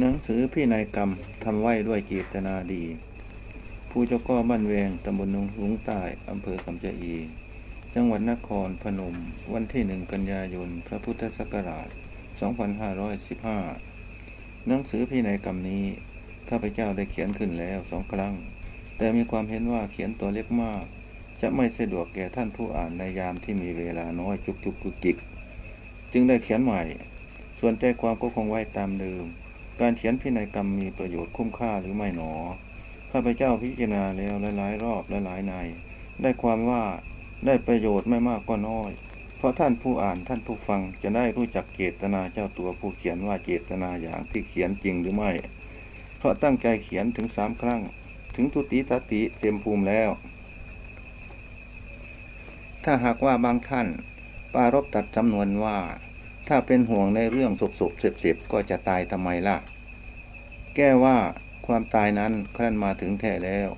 หนังสือพี่นายกรรมทำไว้ด้วยเจตนาดี ผู้เจ้าก็บ้านแวงตำบลหนองหงใต้อำเภอคำจะอี จังหวัดนครพนม วันที่หนึ่งกันยายน พระพุทธศักราช 2515 หนังสือพี่นายกรรมนี้ ข้าพเจ้าได้เขียนขึ้นแล้วสองครั้ง แต่มีความเห็นว่าเขียนตัวเล็กมาก จะไม่สะดวกแก่ท่านผู้อ่านในยามที่มีเวลาน้อยจุกจุกกุกกิก จึงได้เขียนใหม่ ส่วนใจความก็คงไว้ตามเดิม การเขียนพินัยกรรมมีประโยชน์คุ้มค่าหรือไม่หนอข้าพเจ้าพิจารณาแล้วหลายๆรอบและหลายใน ได้ความว่าได้ประโยชน์ไม่มากก็น้อย เพราะท่านผู้อ่านท่านผู้ฟังจะได้รู้จักเจตนาเจ้าตัวผู้เขียนว่าเจตนาอย่างที่เขียนจริงหรือไม่ เพราะตั้งใจเขียนถึงสามครั้ง ถึงทุติตติเต็มภูมิแล้ว ถ้าหากว่าบางท่านปารบตัดจำนวนว่า ถ้าเป็นห่วงในเรื่องสุบสุบเสียบเสียบก็จะตายทำไมล่ะ แก้ว่าความตายนั้นครั้นมาถึงแท้แล้ว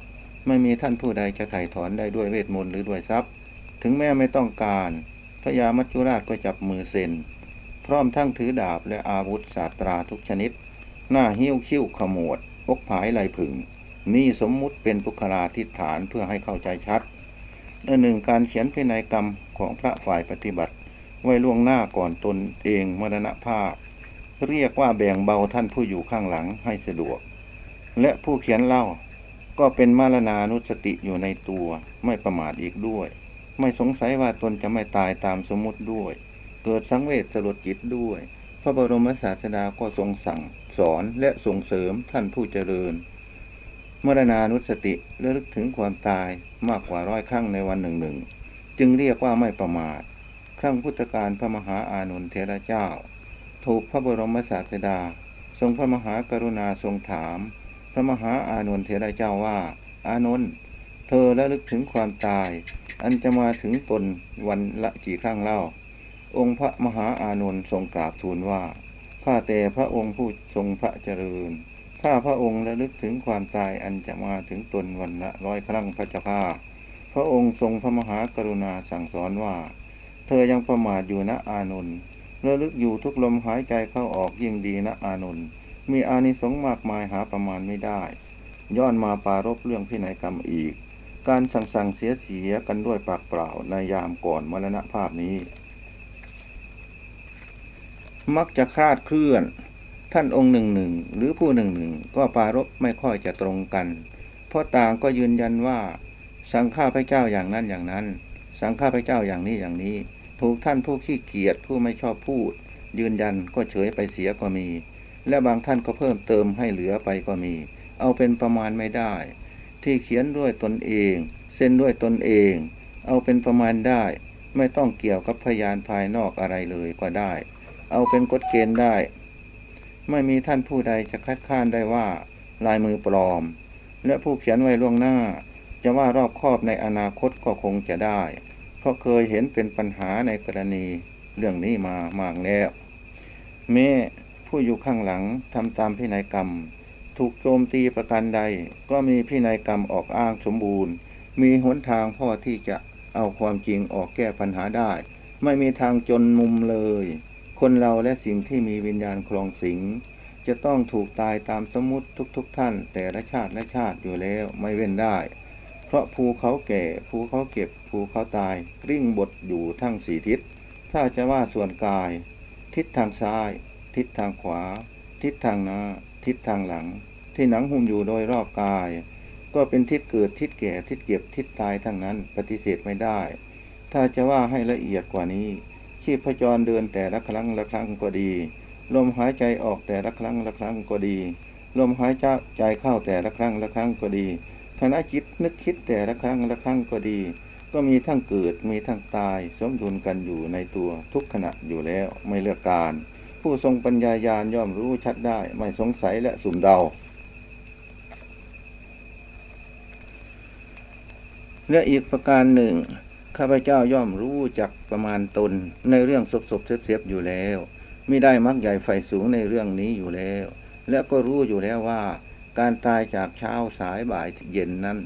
ไม่มีท่านผู้ใดจะไถ่ถอนได้ด้วยเวทมนต์หรือด้วยทรัพย์ ถึงแม้ไม่ต้องการพญามัจจุราชก็จับมือเซ็น พร้อมทั้งถือดาบและอาวุธศาสตราทุกชนิด หน้าหิ้วคิ้วขมวดพกผายไหลผึ่งนี่สมมุติเป็นปุคลาทิฐานเพื่อให้เข้าใจชัดอันหนึ่งการเขียนพินัยกรรมของพระฝ่ายปฏิบัติ ไว้ล่วงหน้าก่อนตนเองมรณภาพ เรียกว่าแบ่งเบาท่านผู้อยู่ข้างหลังให้สะดวก และผู้เขียนเล่าก็เป็นมรณานุสติอยู่ในตัวไม่ประมาทอีกด้วย ไม่สงสัยว่าตนจะไม่ตายตามสมมติด้วย เกิดสังเวชสลดจิตด้วย พระบรมศาสดาก็ทรงสั่งสอนและส่งเสริมท่านผู้เจริญมรณานุสติระลึกถึงความตายมากกว่าร้อยครั้งในวันหนึ่งหนึ่งจึงเรียกว่าไม่ประมาท รั้งพุทธการพระมหาอานนทเทระเจ้า ถูกพระบรมศาสดา ทรงพระมหากรุณาทรงถาม พระมหาอานนทเทระเจ้าว่า อานนท์เธอระลึกถึงความตาย อันจะมาถึงตนวันละกี่ครั้งเล่า องค์พระมหาอานนท์ทรงกราบทูลว่าข้าแต่พระองค์ผู้ทรงพระเจริญข้าพระองค์ระลึกถึงความตายอันจะมาถึงตนวันละร้อยครั้งพระเจ้าข้าพระองค์ทรงพระมหากรุณาสั่งสอนว่า เธอยังประมาทอยู่นะอานนท์ระลึกอยู่ทุกลมหายใจเข้าออกยิ่งดีนะอานนท์มีอานิสงส์มากมายหาประมาณไม่ได้ ย้อนมาปารบเรื่องพินัยกรรมอีก การสั่งสั่งเสียเสียกันด้วยปากเปล่าในยามก่อนมรณภาพนี้ มักจะคลาดเคลื่อน ท่านองค์หนึ่งหนึ่งหรือผู้หนึ่งหนึ่งก็ปารบไม่ค่อยจะตรงกัน เพราะต่างก็ยืนยันว่า สั่งฆาพระเจ้าอย่างนั้นอย่างนั้น สั่งฆาพระเจ้าอย่างนี้อย่างนี้ ถูกท่านผู้ขี้เกียจผู้ไม่ชอบพูด ยืนยันก็เฉยไปเสียก็มี และบางท่านก็เพิ่มเติมให้เหลือไปก็มี เอาเป็นประมาณไม่ได้ ที่เขียนด้วยตนเอง เส้นด้วยตนเอง เอาเป็นประมาณได้ ไม่ต้องเกี่ยวกับพยานภายนอกอะไรเลยก็ได้ เอาเป็นกฎเกณฑ์ได้ ไม่มีท่านผู้ใดจะคัดค้านได้ว่าลายมือปลอม และผู้เขียนไว้ล่วงหน้า จะว่ารอบคอบในอนาคตก็คงจะได้ ราะเคยเห็นเป็นปัญหาในกรณีเรื่องนี้มามากแล้วแม่ผู้อยู่ข้างหลังทำตามพินัยกรรม ถูกโจมตีประการใด ก็มีพินัยกรรมออกอ้างสมบูรณ์ มีหนทางพ่อที่จะเอาความจริงออกแก้ปัญหาได้ ไม่มีทางจนมุมเลย คนเราและสิ่งที่มีวิญญาณครองสิงจะต้องถูกตายตามสมมติทุกๆทท่าน แต่ละชาติและชาติอยู่แล้วไม่เว้นได้ เพราะภูเขาแก่ภูเขาเก็บภูเขาตายกลิ้งบทอยู่ทั้งสี่ทิศ ถ้าจะว่าส่วนกาย ทิศทางซ้าย ทิศทางขวา ทิศทางหน้า ทิศทางหลัง ที่หนังหุ้มอยู่โดยรอบกาย ก็เป็นทิศเกิดทิศแก่ทิศเก็บทิศตายทั้งนั้นปฏิเสธไม่ได้ ถ้าจะว่าให้ละเอียดกว่านี้ชีพจรเดินแต่ละครั้งละครั้งก็ดี ลมหายใจออกแต่ละครั้งละครั้งก็ดี ลมหายใจเข้าแต่ละครั้งละครั้งก็ดี ขณะจิตนึกคิดแต่ละครั้งละครั้งก็ดี ก็มีทั้งเกิดมีทั้งตาย สมดุลกันอยู่ในตัวทุกขณะอยู่แล้วไม่เลือกการ ผู้ทรงปัญญายาณย่อมรู้ชัดได้ไม่สงสัยและสุ่มเดาและอีกประการหนึ่งข้าพเจ้าย่อมรู้จักประมาณตนในเรื่องศพศพเสียบๆอยู่แล้วไม่ได้มักใหญ่ไฟสูงในเรื่องนี้อยู่แล้ว และก็รู้อยู่แล้วว่า การตายจากเช้าสายบ่ายเย็นนั้น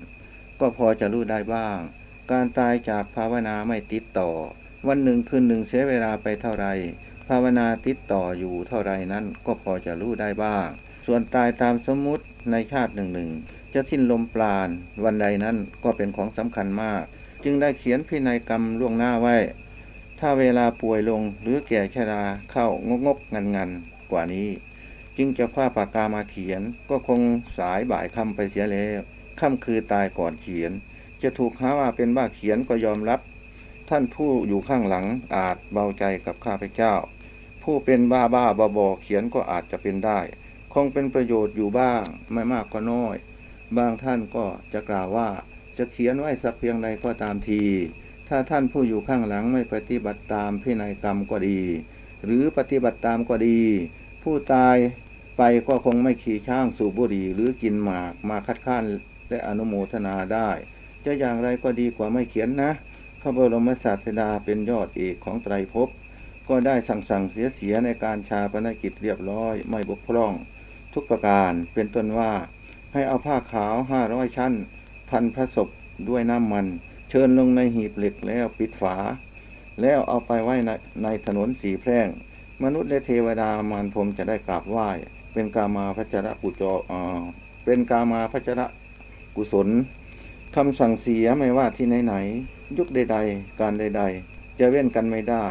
ก็พอจะรู้ได้บ้าง การตายจากภาวนาไม่ติดต่อ วันหนึ่งคืนหนึ่งเสียเวลาไปเท่าไรภาวนาติดต่ออยู่เท่าไรนั้นก็พอจะรู้ได้บ้าง ส่วนตายตามสมมุติในชาติหนึ่งหนึ่งจะสิ้นลมปราณวันใดนั้นก็เป็นของสำคัญมาก จึงได้เขียนพินัยกรรมล่วงหน้าไว้ ถ้าเวลาป่วยลงหรือแก่ชราเข้างกงกงันงันกว่านี้ จึงจะคว้าปากกามาเขียน ก็คงสายบ่ายคำไปเสียแล้วค่ำคือตายก่อนเขียน จะถูกหาว่าเป็นบ้าเขียนก็ยอมรับ ท่านผู้อยู่ข้างหลังอาจเบาใจกับข้าพเจ้า ผู้เป็นบ้าบ้าบอบอเขียนก็อาจจะเป็นได้ คงเป็นประโยชน์อยู่บ้างไม่มากก็น้อย บางท่านก็จะกล่าวว่าจะเขียนไว้สักเพียงใดก็ตามที ถ้าท่านผู้อยู่ข้างหลังไม่ปฏิบัติตามพินัยกรรมก็ดี หรือปฏิบัติตามก็ดี ผู้ตาย ไปก็คงไม่ขี่ช้างสูบบุหรี่หรือกินหมากมาคัดค้านและอนุโมทนาได้ จะอย่างไรก็ดีกว่าไม่เขียนนะ พระบรมศาสดาเป็นยอดเอกของไตรภพก็ได้สั่งสั่งเสียเสียในการชาปนกิจเรียบร้อยไม่บกพร่อง ทุกประการเป็นต้นว่าให้เอาผ้าขาวห้าร้อยชั้น พันพระศพด้วยน้ำมัน เชิญลงในหีบเหล็กแล้วปิดฝา แล้วเอาไปไว้ในในถนนสีแพร่ง มนุษย์และเทวดามารพรมจะได้กราบไหว้ เป็นกามาพัชระกุจออ่าเป็นกามาพัชระกุศลคำสั่งเสียไม่ว่าที่ไหนๆยุคใด ๆ การใด ๆ จะเว้นกันไม่ได้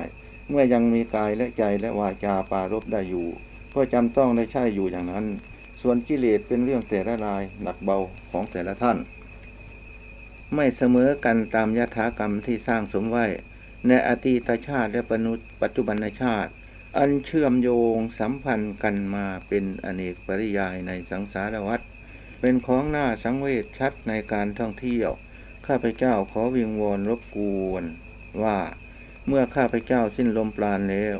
เมื่อยังมีกายและใจและวาจาปารบได้อยู่ ก็จำต้องได้ใช่อยู่อย่างนั้น ส่วนกิเลสเป็นเรื่องแต่ละรายหนักเบาของแต่ละท่าน ไม่เสมอกันตามยถากรรมที่สร้างสมไว้ ในอดีตชาติและปัจจุบันชาติ อันเชื่อมโยงสัมพันธ์กันมาเป็นอเนกปริยายในสังสารวัฏเป็นของหน้าสังเวชชัดในการท่องเที่ยว ข้าพเจ้าขอวิงวอนรบกวนว่าเมื่อข้าพเจ้าสิ้นลมปราณแล้ว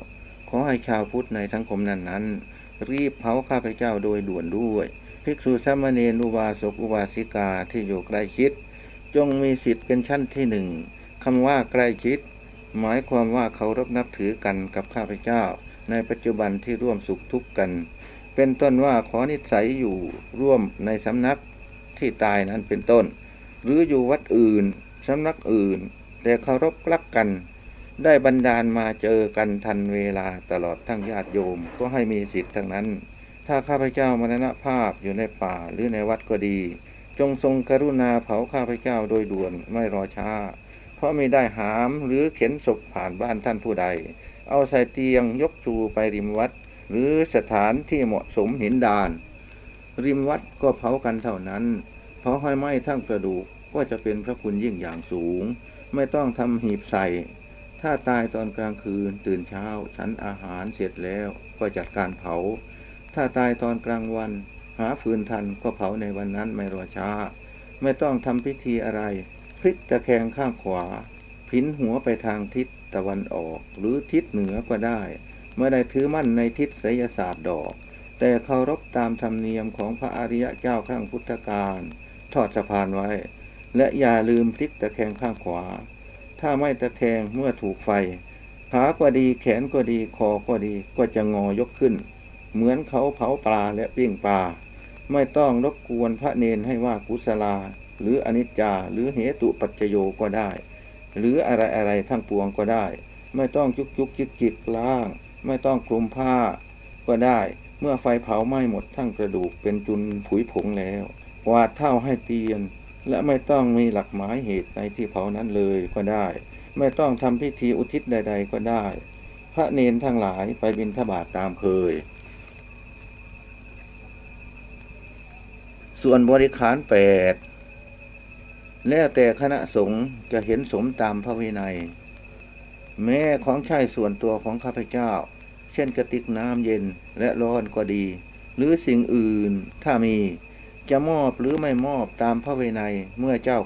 ขอให้ชาวพุทธในสังคมนั้นนั้น รีบเผาข้าพเจ้าโดยด่วนด้วย ภิกษุสามเณรอุบาสกอุบาสิกาที่อยู่ใกล้ชิด จงมีสิทธิ์เป็นชั้นที่หนึ่งคำว่าใกล้ชิด หมายความว่าเคารพนับถือกันกับข้าพเจ้า ในปัจจุบันที่ร่วมสุขทุกข์กัน เป็นต้นว่าขอนิสัยอยู่ร่วมในสำนักที่ตายนั้นเป็นต้น หรืออยู่วัดอื่นสำนักอื่น แต่เคารพรักกัน ได้บันดาลมาเจอกันทันเวลาตลอดทั้งญาติโยมก็ให้มีสิทธิ์ทั้งนั้น ถ้าข้าพเจ้ามรณภาพอยู่ในป่าหรือในวัดก็ดี จงทรงกรุณาเผาข้าพเจ้าโดยด่วนไม่รอช้า เพราะไม่ได้หามหรือเข็นศพผ่านบ้านท่านผู้ใด เอาใส่เตียงยกจูไปริมวัด หรือสถานที่เหมาะสมหินดาน ริมวัดก็เผากันเท่านั้น เผาห้อยไหม้ทั้งกระดูกก็จะเป็นพระคุณยิ่งอย่างสูง ไม่ต้องทำหีบใส่ ถ้าตายตอนกลางคืนตื่นเช้าฉันอาหารเสร็จแล้วก็จัดการเผา ถ้าตายตอนกลางวัน หาฟืนทันก็เผาในวันนั้นไม่รอช้า ไม่ต้องทำพิธีอะไร พลิกตะแคงข้างขวา พินหัวไปทางทิศ ตะวันออกหรือทิศเหนือก็ได้ ไม่ได้ถือมั่นในทิศไสยศาสตร์ดอก แต่เคารพตามธรรมเนียมของพระอริยะเจ้าครั้งพุทธกาลทอดสะพานไว้ และอย่าลืมพลิกตะแคงข้างขวา ถ้าไม่ตะแคงเมื่อถูกไฟขาก็ดีแขนก็ดีคอก็ดีก็จะงอยกขึ้น เหมือนเขาเผาปลาและปิ้งปลา ไม่ต้องรบกวนพระเนนให้ว่ากุศลา หรืออนิจจาหรือเหตุปัจจโยก็ได้ หรืออะไรอะไรทั้งปวงก็ได้ ไม่ต้องจุกจุกจิกจิกล้าง ไม่ต้องคลุมผ้าก็ได้ เมื่อไฟเผาไหม้หมดทั้งกระดูกเป็นจุนผุยผงแล้วกวาดเท่าให้เตียน และไม่ต้องมีหลักหมายเหตุในที่เผานั้นเลยก็ได้ ไม่ต้องทำพิธีอุทิศใด ๆ ก็ได้ พระเนนทั้งหลายไปบิณฑบาตตามเคย ส่วนบริขารแปด แล้วแต่คณะสงฆ์จะเห็นสมตามพระวินัย แม้ของใช้ส่วนตัวของข้าพเจ้า เช่นกระติกน้ำเย็นและร้อนก็ดี หรือสิ่งอื่นถ้ามีจะมอบหรือไม่มอบตามพระวินัยเมื่อเจ้า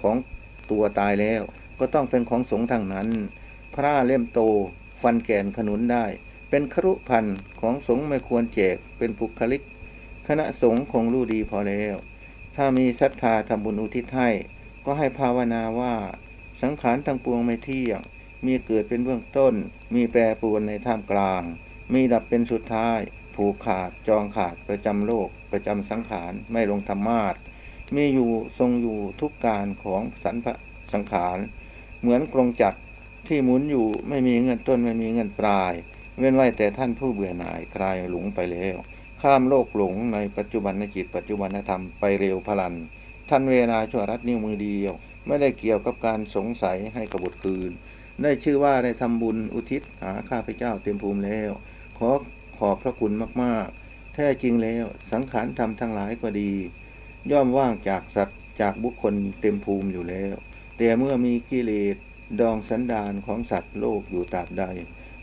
ของตัวตายแล้ว ก็ต้องเป็นของสงฆ์ทางนั้น พระเล่มโตฟันแก่นขนุนได้ เป็นครุพันธ์ของสงฆ์ไม่ควรแจกเป็นปุคลิก คณะสงฆ์คงรู้ดีพอแล้ว ถ้ามีศรัทธาทำบุญอุทิศให้ ก็ให้ภาวนาว่าสังขารทั้งปวงไม่เที่ยง มีเกิดเป็นเบื้องต้น มีแปรปรวนในท่ามกลาง มีดับเป็นสุดท้าย ผูกขาดจองขาดประจำโลก ประจำสังขารไม่ลงธรรมาทมีอยู่ทรงอยู่ทุกการของสรรพสังขาร เหมือนกรงจักรที่หมุนอยู่ไม่มีเงินต้นไม่มีเงินปลาย เว้นไว้แต่ท่านผู้เบื่อหน่ายคลายหลงไปแล้วขข้ามโลกหลงในปัจจุบันจิตปัจจุบันธรรมไปเร็วพลัน ท่านเวลาชั่วรัดนิ้วมือเดียว ไม่ได้เกี่ยวกับการสงสัยให้กบฏคืน ได้ชื่อว่าได้ทำบุญอุทิศหาข้าพเจ้าเต็มภูมิแล้ว ขอขอบพระคุณมากๆ แท้จริงแล้วสังขารธรรมทั้งหลายก็ดี ย่อมว่างจากสัตว์จากบุคคลเต็มภูมิอยู่แล้ว แต่เมื่อมีกิเลสดองสันดานของสัตว์โลกอยู่ตราบใด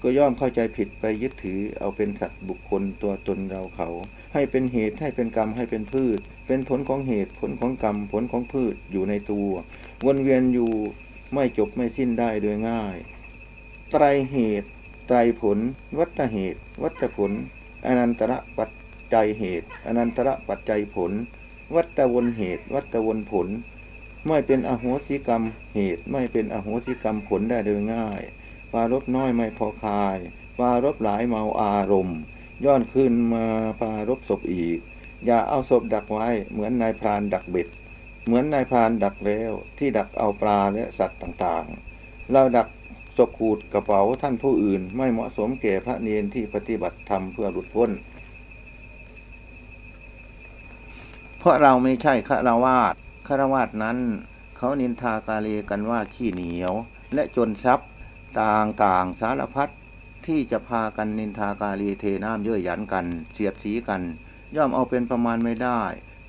ก็ย่อมเข้าใจผิดไปยึดถือเอาเป็นสัตว์บุคคลตัวตนเราเขา ให้เป็นเหตุให้เป็นกรรมให้เป็นพืช เป็นผลของเหตุผลของกรรมผลของพืชอยู่ในตัว วนเวียนอยู่ไม่จบไม่สิ้นได้โดยง่าย ไตรเหตุ ไตรผล วัตเหตุ วัตผล อนันตระปัจจัยเหตุ อนันตระปัจจัยผล วัตวนเหตุ วัตวนผล ไม่เป็นอโหสิกรรมเหตุ ไม่เป็นอโหสิกรรมผลได้โดยง่ายปารบน้อยไม่พอคายปารบหลายเมาอารมณ์ ย้อนขึ้นมาปารบศพอีก อย่าเอาศพดักไว้ เหมือนนายพรานดักบ็ดเหมือนนายพรานดักแล้วที่ดักเอาปลาและสัตว์ต่างๆ เราดักศพขูดกระเป๋าท่านผู้อื่น ไม่เหมาะสมแก่พระเนียนที่ปฏิบัติธรรมเพื่อหลุดพ้น เพราะเราไม่ใช่ฆราวาสฆราวาสนั้น เขานินทากาเลกันว่าขี้เหนียว และจนทรัพย์ต่างๆสารพัดที่จะพากันนินทากาลีเทน้ำเย่อหยันกัน เสียดสีกัน ย่อมเอาเป็นประมาณไม่ได้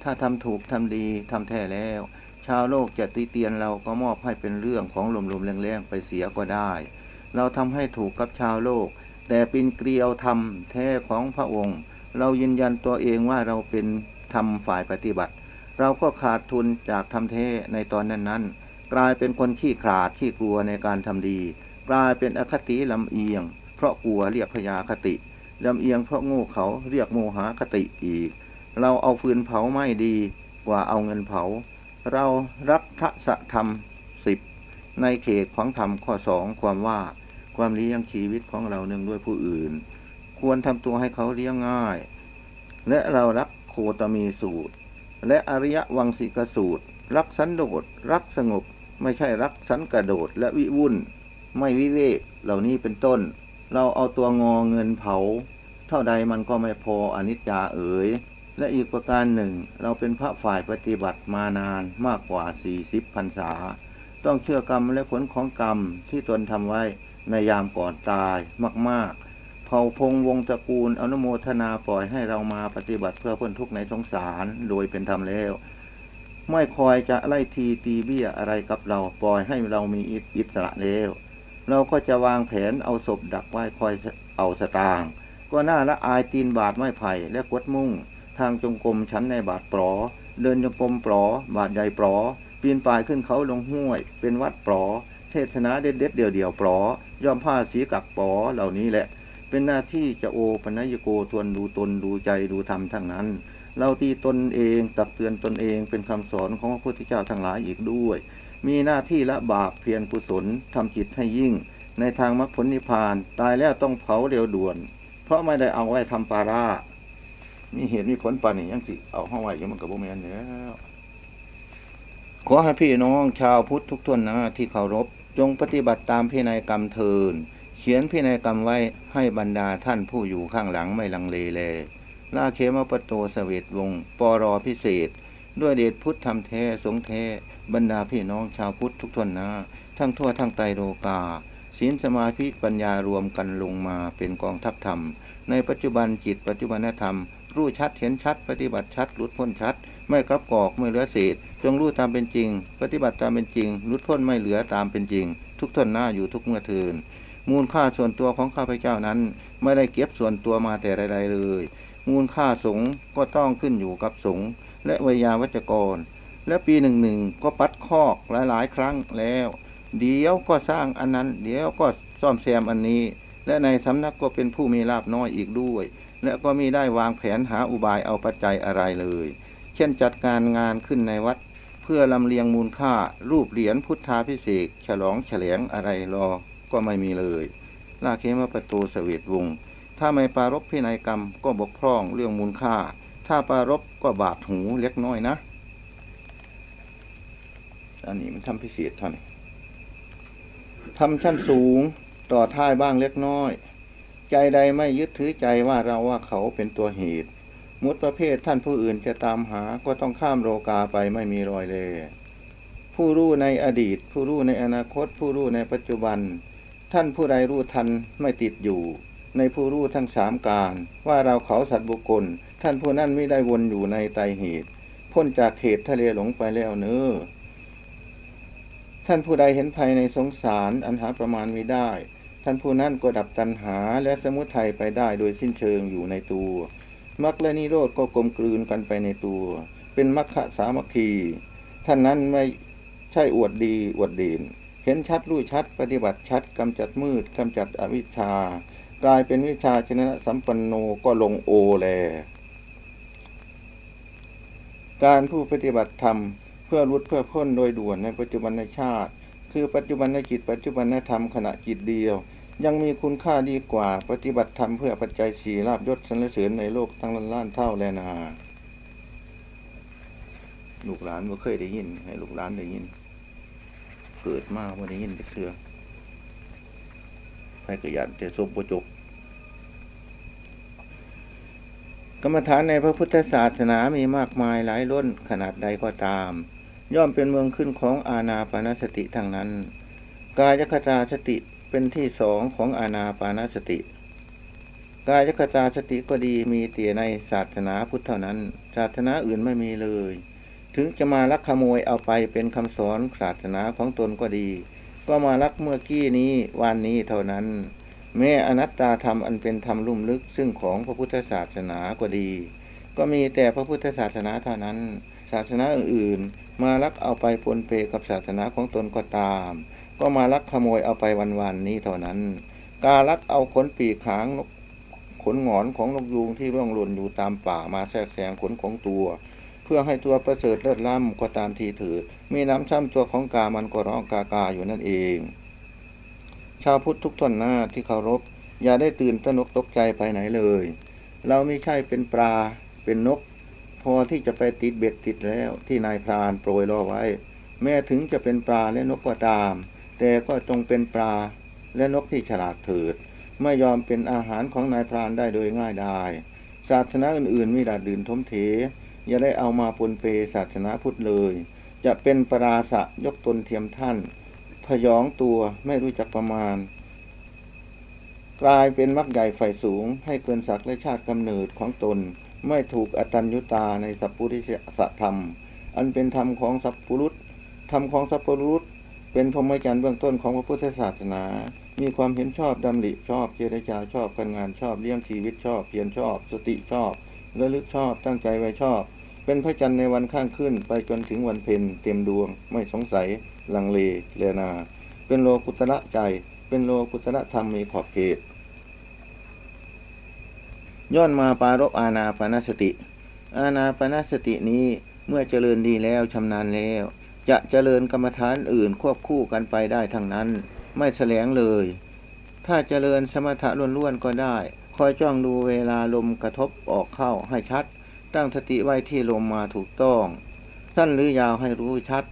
ถ้าทำถูกทำดีทำแท้แล้ว ชาวโลกจะติเตียนเราก็มอบให้เป็นเรื่องของลมๆแรงๆไปเสียก็ได้ เราทำให้ถูกกับชาวโลก แต่เป็นเกลียวธรรมแท้ของพระองค์ เรายืนยันตัวเองว่าเราเป็นธรรมฝ่ายปฏิบัติ เราก็ขาดทุนจากทำเทในตอนนั้นๆ กลายเป็นคนขี้ขลาดขี้กลัวในการทำดี กลายเป็นอคติลำเอียง เพราะกลัวเรียกพยาคติ ลำเอียงเพราะโง่เขาเรียกโมหาคติอีก เราเอาฟืนเผาไม่ดีกว่าเอาเงินเผา เรารับทศธรรมสิบในเขตของธรรมข้อสองความว่า ความเลี้ยงชีวิตของเราเนื่องด้วยผู้อื่น ควรทำตัวให้เขาเลี้ยงง่าย และเรารักโคตมีสูตร และอริยวังสิกสูตร รักสันโดษรักสงบ ไม่ใช่รักสันกระโดดและวิวุ่น ไม่วิเวกเหล่านี้เป็นต้น เราเอาตัวงอเงินเผา เท่าใดมันก็ไม่พออนิจจาเอ๋ย และอีกประการหนึ่ง เราเป็นพระฝ่ายปฏิบัติมานานมากกว่าสี่สิบพรรษา ต้องเชื่อกรรมและผลของกรรมที่ตนทำไว้ในยามก่อนตายมาก ๆ เผ่าพงวงตระกูลอนุโมทนาปล่อยให้เรามาปฏิบัติเพื่อพ้นทุกข์ในสงสารโดยเป็นธรรมแล้ว ไม่คอยจะไล่ทีตีเบี้ยอะไรกับเราปล่อยให้เรามีอิสระแล้ว เราก็จะวางแผนเอาศพดักไว้คอยเอาสตางค์ก็น่าละอายตีนบาดไม้ไผ่และกวดมุ่ง ทางจงกรมชั้นในบาดปลอ เดินจงกรมปลอบาดใหญ่ปลอ ปีนป่ายขึ้นเขาลงห้วย เป็นวัดปลอ เทศนาเด็ดเด็ดเดี่ยวเดี่ยวปลอยอมผ้าสีกักปลอเหล่านี้แหละ เป็นหน้าที่จะโอปนัยโกทวนดูตนดูใจดูธรรมทั้งนั้น เราตีตนเองตักเตือนตนเองเป็นคำสอนของพระพุทธเจ้าทั้งหลายอีกด้วย มีหน้าที่ละบาปเพียรกุศลทำจิตให้ยิ่ง ในทางมรรคผลนิพพาน ตายแล้วต้องเผาเร็วด่วน เพราะไม่ได้เอาไว้ทำปารามีเหตุมีผลปานนี่ยังสิเอาห้องไว้ยังมันกับโบแมนแล้วขอให้พี่น้องชาวพุทธทุกท่านนะที่เคารพ จงปฏิบัติตามพินัยกรรมเทิน เขียนพินัยกรรมไว้ให้บรรดาท่านผู้อยู่ข้างหลังไม่ลังเลเลยลาเคมปโตสเวตวงศ์ปรอพิเศษ ด้วยเดชพุทธธรรมแท้สงฆ์แท้บรรดาพี่น้องชาวพุทธทุกท่านนะทั้งทั่วทั้งไตโลกาศีลสมาธิปัญญารวมกันลงมาเป็นกองทัพธรรม ในปัจจุบันจิตปัจจุบันธรรม รู้ชัดเห็นชัด ปฏิบัติชัดหลุดพ้นชัด ไม่กลับกอกไม่เหลือเศษ จงรู้ตามเป็นจริง ปฏิบัติตามเป็นจริงหลุดพ้นไม่เหลือตามเป็นจริง ทุกทนหน้าอยู่ทุกเมื่อเทินมูลค่าส่วนตัวของข้าพเจ้านั้น ไม่ได้เก็บส่วนตัวมาแต่ใดๆเลย มูลค่าสงฆ์ก็ต้องขึ้นอยู่กับสงฆ์ และวิยาวัจกร และปีหนึ่งหนึ่งก็ปัดคอกหลายๆ ครั้งแล้ว เดี๋ยวก็สร้างอันนั้น เดี๋ยวก็ซ่อมแซมอันนี้ และในสำนักก็เป็นผู้มีลาบน้อยอีกด้วย และก็มีได้วางแผนหาอุบายเอาปัจจัยอะไรเลย เช่นจัดการงานขึ้นในวัด เพื่อลำเลียงมูลค่า รูปเหรียญพุทธาพิเศษฉลองเฉลียงอะไรรอก็ไม่มีเลยลาเคมประตูสเวตวง ถ้าไม่ปรารบพินัยกรรมก็บกพร่องเรื่องมูลค่า ถ้าปารบก็บาดหูเล็กน้อยนะ อันนี้มันทำพิเศษเท่านี้ทำชั้นสูงต่อท้ายบ้างเล็กน้อย ใจใดไม่ยึดถือใจว่าเราว่าเขาเป็นตัวเหตุ มุดประเภทท่านผู้อื่นจะตามหาก็ต้องข้ามโลกาไปไม่มีรอยเลย ผู้รู้ในอดีต ผู้รู้ในอนาคต ผู้รู้ในปัจจุบัน ท่านผู้ใดรู้ทันไม่ติดอยู่ ในผู้รู้ทั้งสามการ ว่าเราเขาสัตว์บุคคล ท่านผู้นั้นไม่ได้วนอยู่ในไตเหตุ พ้นจากเหตุทะเลหลงไปแล้วเนื้อท่านผู้ใดเห็นภัยในสงสารอันหาประมาณไม่ได้ ท่านผู้นั้นก็ดับตัณหาและสมุทัยไปได้โดยสิ้นเชิงอยู่ในตัวมรรคและนิโรธก็กลมกลืนกันไปในตัว เป็นมรรคสามัคคี ท่านนั้นไม่ใช่อวดดีอวดเด่นเห็นชัดรู้ชัดปฏิบัติชัดกำจัดมืดกำจัดอวิชชากลายเป็นวิชาชนะสัมปันโนก็ลงโอแล การผู้ปฏิบัติธรรม เพื่อรุดเพื่อพ้นโดยด่วนในปัจจุบันชาติ คือปัจจุบันในจิตปัจจุบันในธรรมขณะจิตเดียว ยังมีคุณค่าดีกว่าปฏิบัติธรรมเพื่อปัจจัยสี่ลาบยศสรรเสริญในโลกทั้งล้านล้านเท่าแลนาลูกหลานบ่เคยได้ยิน ให้ลูกหลานได้ยิน เกิดมาบ่ได้ยินจะเถื่อไปกระยันแต่สมประจบ กรรมฐานในพระพุทธศาสนามีมากมายหลายล้นขนาดใดก็ตาม ย่อมเป็นเมืองขึ้นของอาณาปานสติทั้งนั้น กายคตาสติเป็นที่สองของอาณาปานสติ กายคตาสติก็ดีมีเตี่ยในศาสนาพุทธเท่านั้น ศาสนาอื่นไม่มีเลย ถึงจะมาลักขโมยเอาไปเป็นคำสอนศาสนาของตนก็ดี ก็มาลักเมื่อกี้นี้วันนี้เท่านั้น แม้อนัตตาธรรมอันเป็นธรรมลุ่มลึก ซึ่งของพระพุทธศาสนาก็ดี ก็มีแต่พระพุทธศาสนาเท่านั้น ศาสนาอื่นๆ มาลักเอาไปปนเปกับศาสนาของตนก็ตาม ก็มาลักขโมยเอาไปวันๆนี้เท่านั้น การลักเอาขนปีกหางขนหงอนของนกยูงที่ร่วงหล่นอยู่ตามป่ามาแทรกแซงขนของตัว เพื่อให้ตัวประเสริฐเลิศล้ำก็ตามทีถิดมีน้ำซ้ำตัวของกามันก็ร้องกากาอยู่นั่นเอง ชาวพุทธทุกท่านหน้าที่เคารพ อย่าได้ตื่นตระหนกตกใจไปไหนเลย เราไม่ใช่เป็นปลาเป็นนก พอที่จะไปติดเบ็ดติดแล้วที่นายพรานโปรยรอไว้ แม้ถึงจะเป็นปลาและนกก็ตาม แต่ก็จงเป็นปลาและนกที่ฉลาดเถิด ไม่ยอมเป็นอาหารของนายพรานได้โดยง่ายดายศาสนาอื่นๆไม่ดัดดื่นทมเถ อย่าได้เอามาปนเปศาสนาพุทธเลย จะเป็นปราศะยกตนเทียมท่าน ยองตัวไม่รู้จักประมาณ กลายเป็นมักใหญ่ไฟสูง ให้เกินศักดิ์และชาติกำเนิดของตน ไม่ถูกอตัญญุตาในสัพพุริสธรรม อันเป็นธรรมของสัพพุรุษธรรมของสัพพุรุษเป็นพรหมจรรย์เบื้องต้นของพระพุทธศาสนา มีความเห็นชอบดำริชอบ เจรจาชอบการงานชอบเลี้ยงชีวิตชอบ เพียรชอบ สติชอบระลึกชอบตั้งใจไว้ชอบ เป็นพระจันทร์ในวันข้างขึ้นไปจนถึงวันเพ็ญเต็มดวง ไม่สงสัย ลังเลเลนา เป็นโลกุตระใจ เป็นโลกุตระธรรมมีขอบเขต ย้อนมาปารบอาณาปณสติ อาณาปณสตินี้เมื่อเจริญดีแล้วชำนาญแล้ว จะเจริญกรรมฐานอื่นควบคู่กันไปได้ทั้งนั้น ไม่แสลงเลย ถ้าเจริญสมถะล้วนๆก็ได้ คอยจ้องดูเวลาลมกระทบออกเข้าให้ชัด ตั้งสติไว้ที่ลมมาถูกต้อง สั้นหรือยาวให้รู้ชัด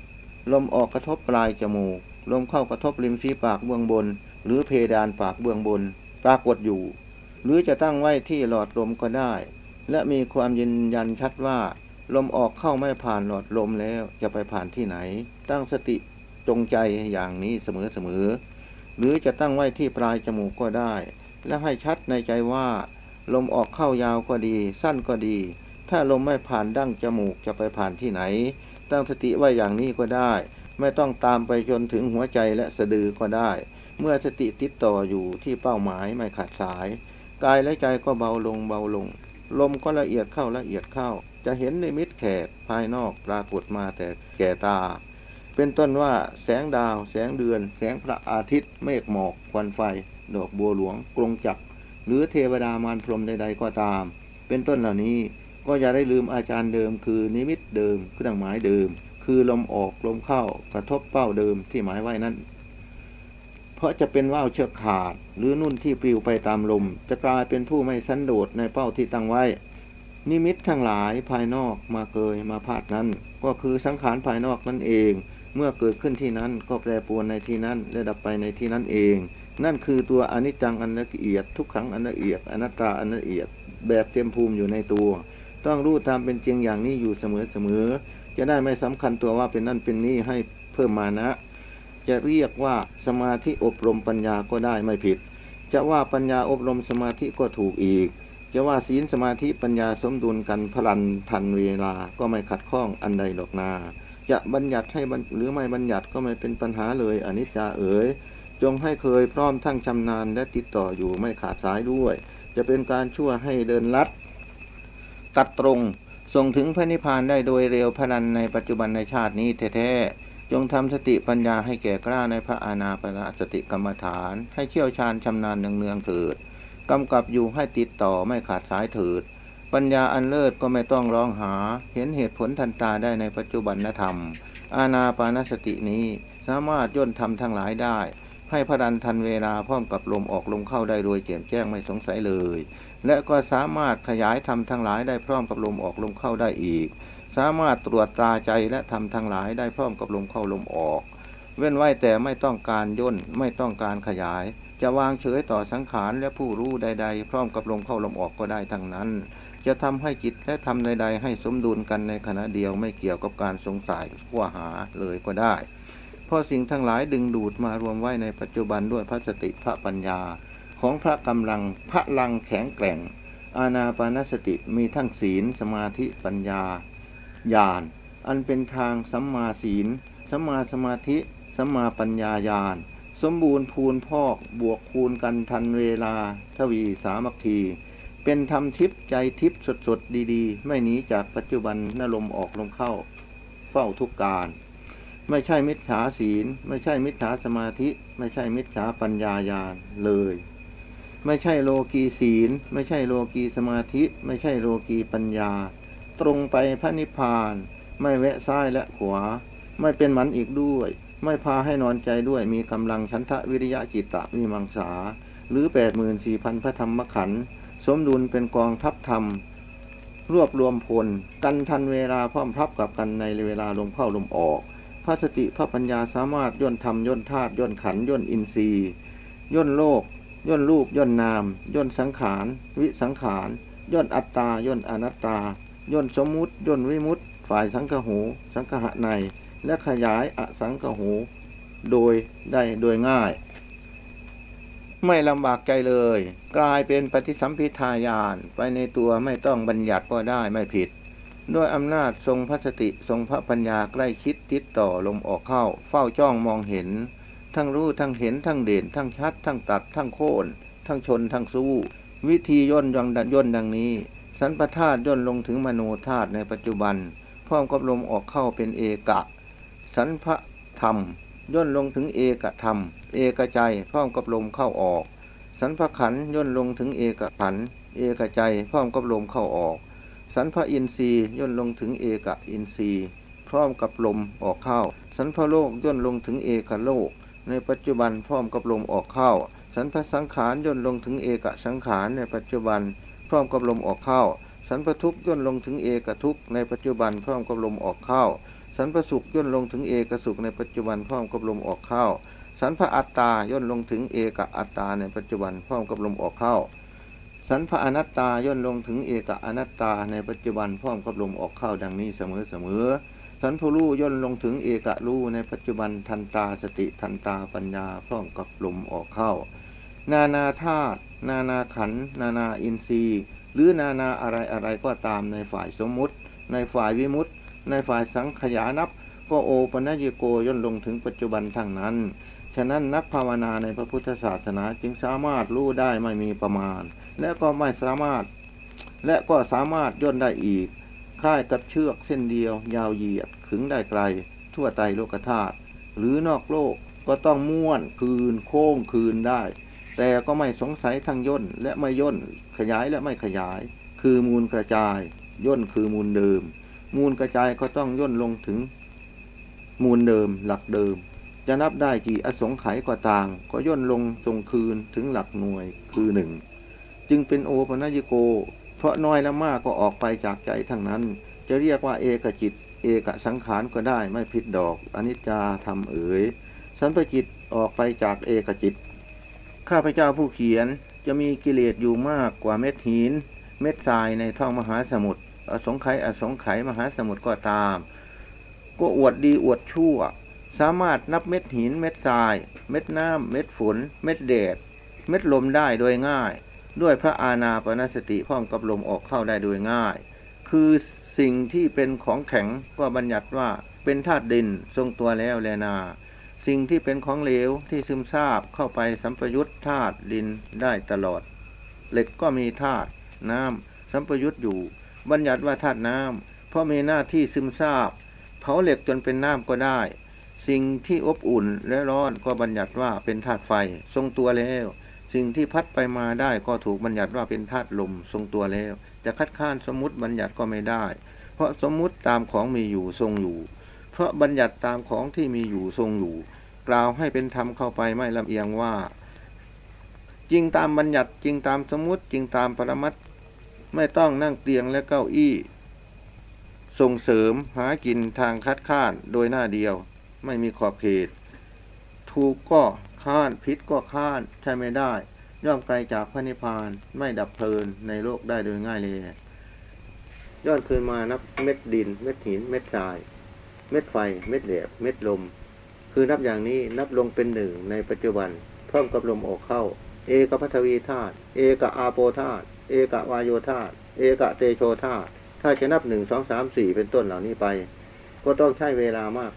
ลมออกกระทบปลายจมูก ลมเข้ากระทบริมฝีปากเบื้องบน หรือเพดานปากเบื้องบน ปรากฏอยู่ หรือจะตั้งไว้ที่หลอดลมก็ได้ และมีความยืนยันชัดว่า ลมออกเข้าไม่ผ่านหลอดลมแล้วจะไปผ่านที่ไหน ตั้งสติจงใจอย่างนี้เสมอๆหรือจะตั้งไว้ที่ปลายจมูกก็ได้ และให้ชัดในใจว่า ลมออกเข้ายาวก็ดี สั้นก็ดี ถ้าลมไม่ผ่านดั้งจมูกจะไปผ่านที่ไหน ตั้งสติไว้อย่างนี้ก็ได้ ไม่ต้องตามไปจนถึงหัวใจและสะดือก็ได้ เมื่อสติติดต่ออยู่ที่เป้าหมายไม่ขาดสาย กายและใจก็เบาลงเบาลง ลมก็ละเอียดเข้าละเอียดเข้า จะเห็นในมิตแขกภายนอกปรากฏมาแต่แก่ตา เป็นต้นว่าแสงดาว แสงเดือน แสงพระอาทิตย์ เมฆหมอกควันไฟ ดอกบัวหลวงกรงจักรหรือเทวดามารพรมใด ๆ ก็ตาม เป็นต้นเหล่านี้ ก็อย่าได้ลืมอาจารย์เดิม คือนิมิตเดิมเครื่องหมายเดิม คือลมออกลมเข้ากระทบเป้าเดิมที่หมายไว้นั้น เพราะจะเป็นว่าวเชือกขาด หรือนุ่นที่ปลิวไปตามลม จะกลายเป็นผู้ไม่สันโดษในเป้าที่ตั้งไว้ นิมิตทั้งหลายภายนอกมาเกยมาพาดนั้น ก็คือสังขารภายนอกนั่นเอง เมื่อเกิดขึ้นที่นั้นก็แปรปรวนในที่นั้นและดับไปในที่นั้นเอง นั่นคือตัวอนิจจังอันละเอียดทุกขังอันละเอียดอนัตตาอันละเอียด แบบเต็มภูมิอยู่ในตัว ต้องรู้ตามเป็นจริงอย่างนี้อยู่เสมอเสมอ จะได้ไม่สำคัญตัวว่าเป็นนั่นเป็นนี่ให้เพิ่มมานะ จะเรียกว่าสมาธิอบรมปัญญาก็ได้ไม่ผิด จะว่าปัญญาอบรมสมาธิก็ถูกอีก จะว่าศีลสมาธิปัญญาสมดุลกันพลันทันเวลาก็ไม่ขัดข้องอันใดดอกนาจะบัญญัติให้หรือไม่บัญญัติก็ไม่เป็นปัญหาเลยอนิจจาเอ๋ยจงให้เคยพร้อมทั้งชำนาญและติดต่ออยู่ไม่ขาดสายด้วย จะเป็นการช่วยให้เดินลัด ตัดตรง ส่งถึงพระนิพพานได้โดยเร็วพลันในปัจจุบันในชาตินี้แท้ๆจงทำสติปัญญาให้แก่กล้าในพระอาณาปณะสติกรรมฐาน ให้เชี่ยวชาญชำนาญเนืองๆเถิดกำกับอยู่ให้ติดต่อไม่ขาดสายเถิด ปัญญาอันเลิศก็ไม่ต้องร้องหา เห็นเหตุผลทันตาได้ในปัจจุบันธรรม อาณาปานสตินี้สามารถย่นทำทั้งหลายได้ ให้พระดันทันเวลาพร้อมกับลมออกลมเข้าได้โดยแจ่มแจ้งไม่สงสัยเลย และก็สามารถขยายทำทั้งหลายได้พร้อมกับลมออกลมเข้าได้อีก สามารถตรวจตาใจและทำทั้งหลายได้พร้อมกับลมเข้าลมออก เว้นไว้แต่ไม่ต้องการย่นไม่ต้องการขยาย จะวางเฉยต่อสังขารและผู้รู้ใด ๆ พร้อมกับลมเข้าลมออกก็ได้ทั้งนั้น จะทำให้จิตและทำใด ๆ ให้สมดุลกันในขณะเดียวไม่เกี่ยวกับการสงสัยว่าหาเลยก็ได้เพราะสิ่งทั้งหลายดึงดูดมารวมไว้ในปัจจุบันด้วยพระสติพระปัญญา ของพระกำลังพระลังแข็งแกร่ง อาณาปานสติมีทั้งศีลสมาธิปัญญาญาณอันเป็นทางสัมมาศีลสัมมาสมาธิสัมมาปัญญาญาณสมบูรณ์พูนพอกบวกคูณกันทันเวลา ทวีสามัคคีเป็นธรรมทิพย์ใจทิพย์สดๆ ดีๆ ไม่หนีจากปัจจุบันนลมออกลมเข้า เฝ้าทุกการ ไม่ใช่มิจฉาศีล ไม่ใช่มิจฉาสมาธิ ไม่ใช่มิจฉาปัญญาญาณเลย ไม่ใช่โลกีศีล ไม่ใช่โลกีสมาธิ ไม่ใช่โลกีปัญญา ตรงไปพระนิพพาน ไม่แวะซ้ายและขวา ไม่เป็นหมันอีกด้วย ไม่พาให้นอนใจด้วยมีกำลังชันทะวิริยะจิตตะมีมังสา หรือแปดหมื่นสี่พันพระธรรมขันธ์สมดุลเป็นกองทัพธรรม รวบรวมพล กันทันเวลาพร้อมพับกับกันในเวลาลมเข้าลมออกพระสติพระปัญญาสามารถย่นธรรมย่นธาตุย่นขันย่นอินทรีย์ ย่นโลก ย่นรูปย่นนาม ย่นสังขาร วิสังขาร ย่นอัตตา ย่นอนัตตา ย่นสมมุติ ย่นวิมุตติ ฝ่ายสังคหู สังคหะใน และขยายอสังคหู โดยได้โดยง่าย ไม่ลำบากใจเลย กลายเป็นปฏิสัมพิทายานไปในตัวไม่ต้องบัญญัติก็ได้ไม่ผิด ด้วยอำนาจทรงพระสติทรงพระปัญญาใกล้ชิดติดต่อลมออกเข้า เฝ้าจ้องมองเห็น ทั้งรู้ทั้งเห็นทั้งเด่น ทั้งชัด ทั้งตัด ทั้งโค่นทั้งชนทั้งสู้ วิธีย่นย่องดันย่นดังนี้ สันปธาตุย่นลงถึงมโนธาตุในปัจจุบัน พร้อมกับลมออกเข้าเป็นเอกะ สันพะธรรม ย่นลงถึงเอกธรรม เอกใจพร้อมกับลมเข้าออก สันพะขันย่นลงถึงเอกขันเอกใจพร้อมกับลมเข้าออก สันพะอินทรีย์ย่นลงถึงเอกอินทรีย์ พร้อมกับลมออกเข้า สันพะโลกย่นลงถึงเอกโลก ในปัจจุบันพร้อมกับลมออกเข้า สันพสังขารย่นลงถึงเอกสังขารในปัจจุบันพร้อมกับลมออกเข้า สันพทุกย่นลงถึงเอกทุกในปัจจุบันพร้อมกับลมออกเข้า สันพสุขย่นลงถึงเอกสุขในปัจจุบันพร้อมกับลมออกเข้า สันพอัตตาย่นลงถึงเอกอัตตาในปัจจุบันพร้อมกับลมออกเข้า สันพอนัตตาย่นลงถึงเอกอนัตตาในปัจจุบันพร้อมกับลมออกเข้าดังนี้เสมอเสมอ สันพลู่ย่นลงถึงเอกะลู่ในปัจจุบันทันตาสติทันตาปัญญาพร้อมกับลมออกเข้า นานาธาตุนานาขัน นานาอินทรีย์ หรือนานาอะไรอะไรก็ตามในฝ่ายสมมุติ ในฝ่ายวิมุตติในฝ่ายสังขยานับ ก็โอปัญญโกย่นลงถึงปัจจุบันทั้งนั้น ฉะนั้นนักภาวนาในพระพุทธศาสนาจึงสามารถรู้ได้ไม่มีประมาณ และก็ไม่สามารถ และก็สามารถย่นได้อีก คล้ายกับเชือกเส้นเดียว ยาวเหยียดขึงได้ไกล ทั่วไตโลกธาตุหรือนอกโลกก็ต้องม้วนคืนโค้งคืนได้ แต่ก็ไม่สงสัยทั้งย่นและไม่ย่น ขยายและไม่ขยาย คือมูลกระจาย ย่นคือมูลเดิม มูลกระจายก็ต้องย่นลงถึง มูลเดิมหลักเดิม จะนับได้กี่อสงไขยก็ต่าง ก็ย่นลงทรงคืนถึงหลักหน่วยคือหนึ่งจึงเป็นโอปนัญโก เพราะน้อยและมากก็ออกไปจากใจทั้งนั้น จะเรียกว่าเอกจิต เอกสังขารก็ได้ไม่ผิดดอกอนิจจาธรรมเอ๋ยสันพจิตออกไปจากเอกจิต ข้าพเจ้าผู้เขียนจะมีกิเลสอยู่มากกว่าเม็ดหิน เม็ดทรายในท้องมหาสมุทรอสงไขยอสงไขยมหาสมุทรก็ตาม ก็อวดดีอวดชั่ว สามารถนับเม็ดหิน เม็ดทราย เม็ดน้ำเม็ดฝน เม็ดแดด เม็ดลมได้โดยง่าย ด้วยพระอาณาปณสติพร้อมกับลมออกเข้าได้โดยง่าย คือสิ่งที่เป็นของแข็งก็บัญญัติว่าเป็นธาตุดินทรงตัวแล้วแลนา สิ่งที่เป็นของเหลวที่ซึมซาบเข้าไปสัมปยุตธาตุดินได้ตลอด เหล็กก็มีธาตุน้ำสัมปยุตอยู่ บัญญัติว่าธาตุน้ำเพราะมีหน้าที่ซึมซาบเผาเหล็กจนเป็นน้ำก็ได้ สิ่งที่อบอุ่นและร้อนก็บัญญัติว่าเป็นธาตุไฟทรงตัวแล้ว สิ่งที่พัดไปมาได้ก็ถูกบัญญัติว่าเป็นธาตุลมทรงตัวแล้ว จะคัดค้านสมมติบัญญัติก็ไม่ได้ เพราะสมมติตามของมีอยู่ทรงอยู่ เพราะบัญญัติตามของที่มีอยู่ทรงอยู่ กล่าวให้เป็นธรรมเข้าไปไม่ลำเอียงว่า จริงตามบัญญัติจริงตามสมมติจริงตามปรมัตถ์ไม่ต้องนั่งเตียงและเก้าอี้ ส่งเสริมหากินทางคัดค้านโดยหน้าเดียว ไม่มีขอบเขต ถูกก็ ค้านผิดก็ค้านใช่ไม่ได้ ย่อมไกลจากพระนิพพานไม่ดับเพลินในโลกได้โดยง่ายเลยย้อนคืนมานับเม็ดดิน เม็ดหิน เม็ดทราย เม็ดไฟ เม็ดเหลวเม็ดลม คือนับอย่างนี้นับลงเป็นหนึ่งในปัจจุบันพร้อมกับลมออกเข้า เอกพัทวีธาตุเอกอาโปธาตุเอกวายโยธาตุเอกเตโชธาตุถ้าจะนับหนึ่งสองสามสี่เป็นต้นเหล่านี้ไป ก็ต้องใช้เวลามาก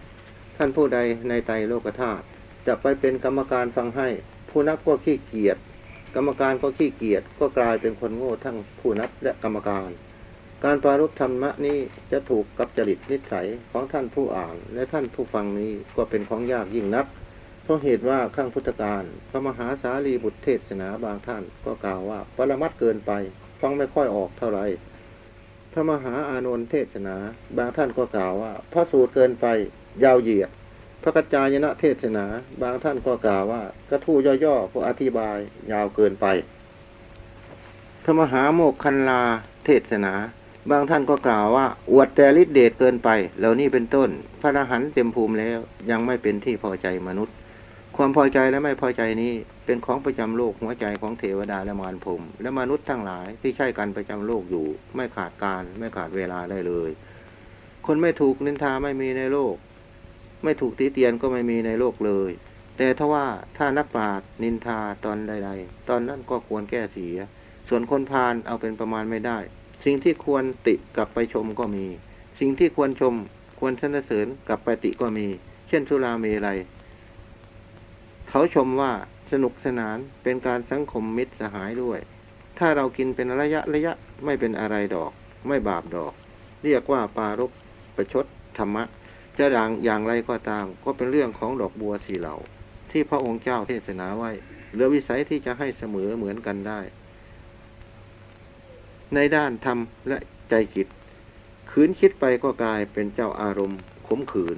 ท่านผู้ใดในไตโลกธาตุ จะไปเป็นกรรมการฟังให้ ผู้นับก็ขี้เกียจกรรมการก็ขี้เกียจก็กลายเป็นคนโง่ทั้งผู้นับและกรรมการ การปรารภธรรมะนี้จะถูกกับจริตนิสัยของท่านผู้อ่านและท่านผู้ฟังนี้ก็เป็นของยากยิ่งนัก เพราะเหตุว่าข้างพุทธการพระมหาสารีบุตรเทศนาบางท่านก็กล่าวว่าปรมัดเกินไปฟังไม่ค่อยออกเท่าไหร่พระมหาอานนท์เทศนา บางท่านก็กล่าวว่าพระสูตรเกินไปยาวเหยียด พระกัจจายนะเทศนา บางท่านก็กล่าวว่ากระทู้ย่อๆก็อธิบายยาวเกินไป พระมหาโมกคันลาเทศนา บางท่านก็กล่าวว่า อวดแต่ฤทธิเดชเกินไป เหล่านี้เป็นต้น พระอรหันต์เต็มภูมิแล้ว ยังไม่เป็นที่พอใจมนุษย์ ความพอใจและไม่พอใจนี้เป็นของประจำโลกหัวใจของเทวดาและมารพรมและมนุษย์ทั้งหลายที่ใช้กันประจำโลกอยู่ ไม่ขาดการไม่ขาดเวลาได้เลย คนไม่ถูกนินทาไม่มีในโลก ไม่ถูกตีเตียนก็ไม่มีในโลกเลย แต่ถ้าว่าถ้านักปราชญ์นินทาตอนใด ๆ ตอนนั้นก็ควรแก้เสีย ส่วนคนพาลเอาเป็นประมาณไม่ได้ สิ่งที่ควรติกลับไปชมก็มี สิ่งที่ควรชม ควรสรรเสริญกลับไปติก็มี เช่นสุราเมลัยเขาชมว่าสนุกสนานเป็นการสังคมมิตรสหายด้วย ถ้าเรากินเป็นระยะระยะไม่เป็นอะไรดอก ไม่บาปดอก เรียกว่าปารบประชดธรรมะ จะอย่างอย่างไรก็ตาม ก็เป็นเรื่องของดอกบัวสีเหล่า ที่พระองค์เจ้าเทศนาไว้เหลือวิสัยที่จะให้เสมอเหมือนกันได้ ในด้านธรรมและใจจิต คืนคิดไปก็กลายเป็นเจ้าอารมณ์ขมขืน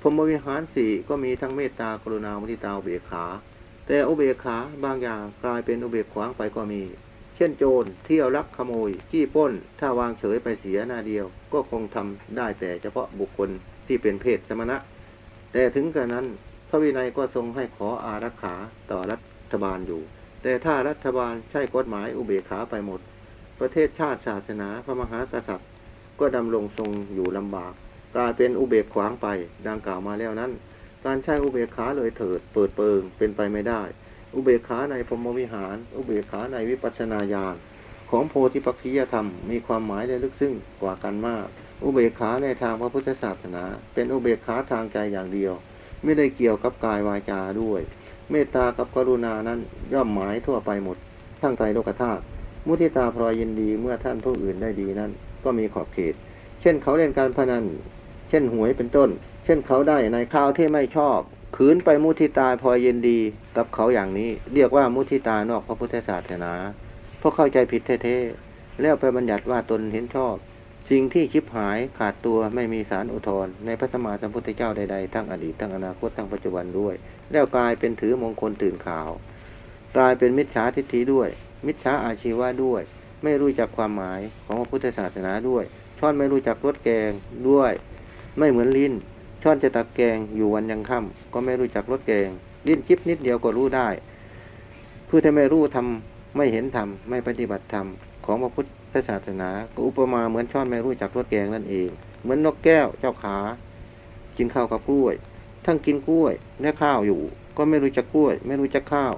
พรมวิหารสี่ก็มีทั้งเมตตากรุณามุทิตาอุเบกขา แต่อุเบกขาบางอย่างกลายเป็นอุเบกขวางไปก็มี เช่นโจรเที่ยวลักขโมย ขี้ป้น ถ้าวางเฉยไปเสียหน้าเดียว ก็คงทำได้แต่เฉพาะบุคคล ที่เป็นเพศสมณะ แต่ถึงกระนั้น พระวินัยก็ทรงให้ขออารักขาต่อรัฐบาลอยู่ แต่ถ้ารัฐบาลใช้กฎหมายอุเบกขาไปหมด ประเทศชาติศาสนาพระมหากษัตริย์ ก็ดำรงทรงอยู่ลำบากกลายเป็นอุเบกขวางไปดังกล่าวมาแล้วนั้น การใช้อุเบกขาเลยเถิด เปิดเปิงเป็นไปไม่ได้ อุเบกขาในพรมวิหาร อุเบกขาในวิปัสสนาญาณของโพธิปักขิยธรรมมีความหมายและลึกซึ้งกว่ากันมาก อุเบกขาในทางพระพุทธศาสนา เป็นอุเบกขาทางใจอย่างเดียว ไม่ได้เกี่ยวกับกายวาจาด้วย เมตตากับกรุณานั้นย่อมหมายทั่วไปหมด ทั้งใจโลกธาตุมุทิตาพลอยยินดีเมื่อท่านผู้อื่นได้ดีนั้น ก็มีขอบเขต เช่นเขาเล่นการพนัน เช่นหวยเป็นต้น เช่นเขาได้ในข้าวที่ไม่ชอบขืนไปมุทิตาพลอยยินดีกับเขาอย่างนี้ เรียกว่ามุทิตานอกพระพุทธศาสนาเพราะเข้าใจผิดแท้ๆแล้วไปบัญญัติว่าตนเห็นชอบ สิ่งที่ชิบหายขาดตัวไม่มีสารอุทธรในพระสมมาสัมพุทธเจ้าใดๆทั้งอดีตทั้งอนาคตทั้งปัจจุบันด้วย แล้วกลายเป็นถือมงคลตื่นข่าว กลายเป็นมิจฉาทิฏฐิด้วย มิจฉาอาชีวะด้วย ไม่รู้จักความหมายของพระพุทธศาสนาด้วยช้อนไม่รู้จักรสแกงด้วย ไม่เหมือนลิ้นช้อนจะตักแกงอยู่วันยังค่ำก็ไม่รู้จักรสแกง ลิ้นคิดนิดเดียวก็รู้ได้ผู้ที่ไม่รู้ทำไม่เห็นธรรมไม่ปฏิบัติธรรมของพระพุทธ ธศาสนา ก็อุปมาเหมือนช้อนไม่รู้จักรสแกงนั่นเอง เหมือนนกแก้วเจ้าขา กินข้าวกับกล้วย ทั้งกินกล้วยและข้าวอยู่ ก็ไม่รู้จักกล้วย ไม่รู้จักข้าว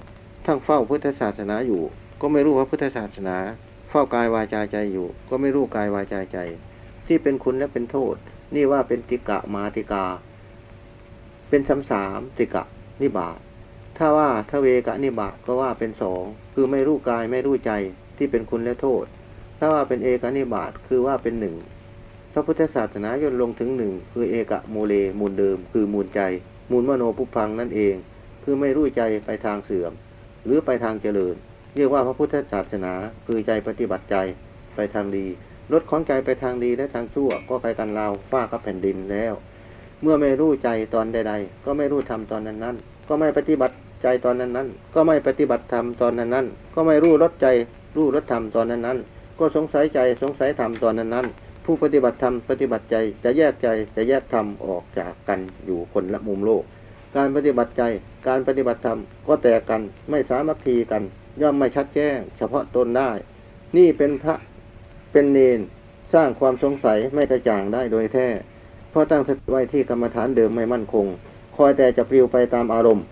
ทั้งเฝ้าพุทธศาสนาอยู่ ก็ไม่รู้ว่าพุทธศาสนา เฝ้ากายวาจาใจอยู่ ก็ไม่รู้กายวาจาใจ ที่เป็นคุณและเป็นโทษ นี่ว่าเป็นติกะมาติกา เป็นสามสามติกะนิบาตถ้าว่าทเวกะนิบาตก็ว่าเป็นสองคือไม่รู้กายไม่รู้ใจที่เป็นคุณและโทษ ถ้าว่าเป็นเอกนิบาตคือว่าเป็นหนึ่งพระพุทธศาสนาย่นลงถึงหนึ่งคือเอกะโมเลมูลเดิม คือมูลใจ มูลมโนปุพังนั่นเอง คือไม่รู้ใจไปทางเสื่อม หรือไปทางเจริญ เรียกว่าพระพุทธศาสนา คือใจปฏิบัติใจไปทางดีลดของใจไปทางดีและทางชั่วก็ไปกันราวฟ้ากับแผ่นดินแล้ว เมื่อไม่รู้ใจตอนใด ๆ ก็ไม่รู้ธรรมตอนนั้นๆก็ไม่ปฏิบัติใจตอนนั้นๆก็ไม่ปฏิบัติธรรมตอนนั้นๆก็ไม่รู้รสใจรู้รสธรรมตอนนั้นๆ ก็สงสัยใจสงสัยธรรมตอนนั้นๆผู้ปฏิบัติธรรมปฏิบัติใจจะแยกใจจะแยกธรรมออกจากกันอยู่คนละมุมโลก การปฏิบัติใจการปฏิบัติธรรมก็แตกกันไม่สามัคคีกัน ย่อมไม่ชัดแจ้ง เฉพาะตนได้ นี่เป็นพระเป็นเนนสร้างความสงสัยไม่กระจ่างได้โดยแท้เพราะตั้งสติไว้ที่กรรมฐานเดิมไม่มั่นคง คอยแต่จะปลิวไปตามอารมณ์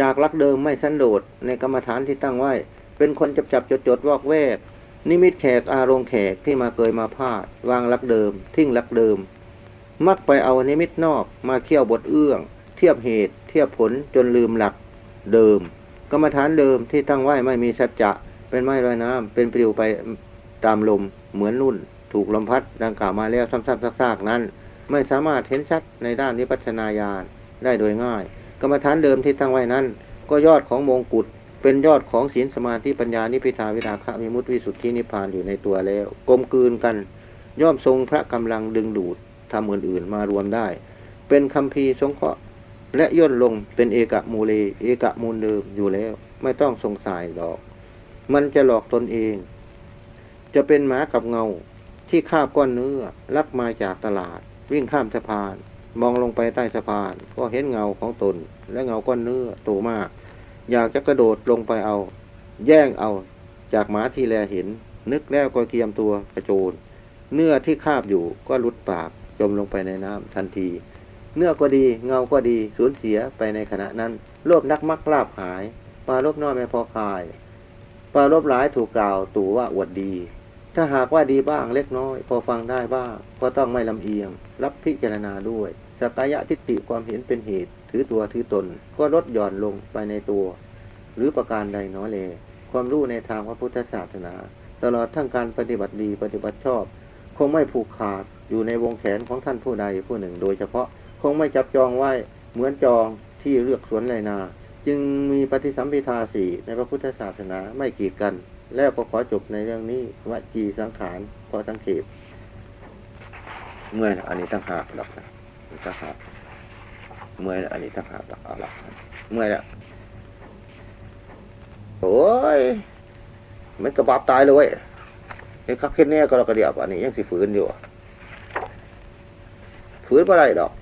จากลักเดิมไม่สันโดษในกรรมฐานที่ตั้งไว้ เป็นคนจับจับจดจดวอกแวก นิมิตแขกอารมณ์แขกที่มาเกยมาพาด วางลักเดิม ทิ้งลักเดิม มักไปเอานิมิตนอกมาเคี่ยวบทเอื้อง เทียบเหตุ เทียบผลจนลืมหลักเดิม กรรมฐานเดิมที่ตั้งไว้ไม่มีสัจจะ เป็นไม้ลอยน้ำเป็นปลิวไปตามลมเหมือนนุ่น ถูกลมพัดดังกล่าวมาแล้วซ้ำๆซากๆนั้น ไม่สามารถเห็นชัดในด้านวิปัสสนาญาณได้โดยง่าย กรรมฐานเดิมที่ตั้งไว้นั้น ก็ยอดของมงกุฎ เป็นยอดของศีลสมาธิปัญญานิพพิทาวิราคะวิมุตติวิสุทธินิพพานอยู่ในตัวแล้วกลมกลืนกันย่อมทรงพระกำลังดึงดูดธรรมอื่นๆมารวมได้ เป็นคัมภีร์สงเคราะห์และย่นลงเป็นเอกะมูเลเอกะมูลเดิมอยู่แล้ว ไม่ต้องสงสัยดอก มันจะหลอกตนเอง จะเป็นหมากับเงาที่คาบก้อนเนื้อลักมาจากตลาด วิ่งข้ามสะพาน มองลงไปใต้สะพาน ก็เห็นเงาของตน และเงาก้อนเนื้อโตมาก อยากจะกระโดดลงไปเอา แย่งเอา จากหมาที่แลเห็น นึกแล้วก็เกียมตัวกระโจน เนื้อที่คาบอยู่ก็ลุดปากจมลงไปในน้ำทันที เนื้อก็ดีเงาก็ดีสูญเสียไปในขณะนั้นโลภนักมักลาบหายปลาลบน้อยไม่พอคายปลาลบหลายถูกกล่าวตู่ว่าอวดดี ถ้าหากว่าดีบ้างเล็กน้อย พอฟังได้บ้างก็ต้องไม่ลำเอียง รับพิจารณาด้วยสกายะทิฏฐิความเห็นเป็นเหตุ ถือตัวถือตน ก็ลดหย่อนลงไปในตัว หรือประการใดน้อยเลยความรู้ในทางพระพุทธศาสนา ตลอดทั้งการปฏิบัติดีปฏิบัติชอบ คงไม่ผูกขาดอยู่ในวงแขนของท่านผู้ใดผู้หนึ่งโดยเฉพาะคงไม่จับจองไว้เหมือนจองที่เลือกสวนไรนา จึงมีปฏิสัมพิทาสี่ในพระพุทธศาสนาไม่กีดกัน แล้วก็ขอจบในเรื่องนี้วจีสังขารพอสังเขปเมื่อนะอันนี้ตั้งหากหรอกนะตั้งหาก เมื่อยอันนี้ตั้งหากหรอกเอาละเมื่อยละโอ้ยมันกระบาบตายเลยเว้ยไอ้คักเข็นเนี่ยก็เรากระเดียบอันนี้ยังสิฝืนอยู่ฝืนเมื่อไรดอก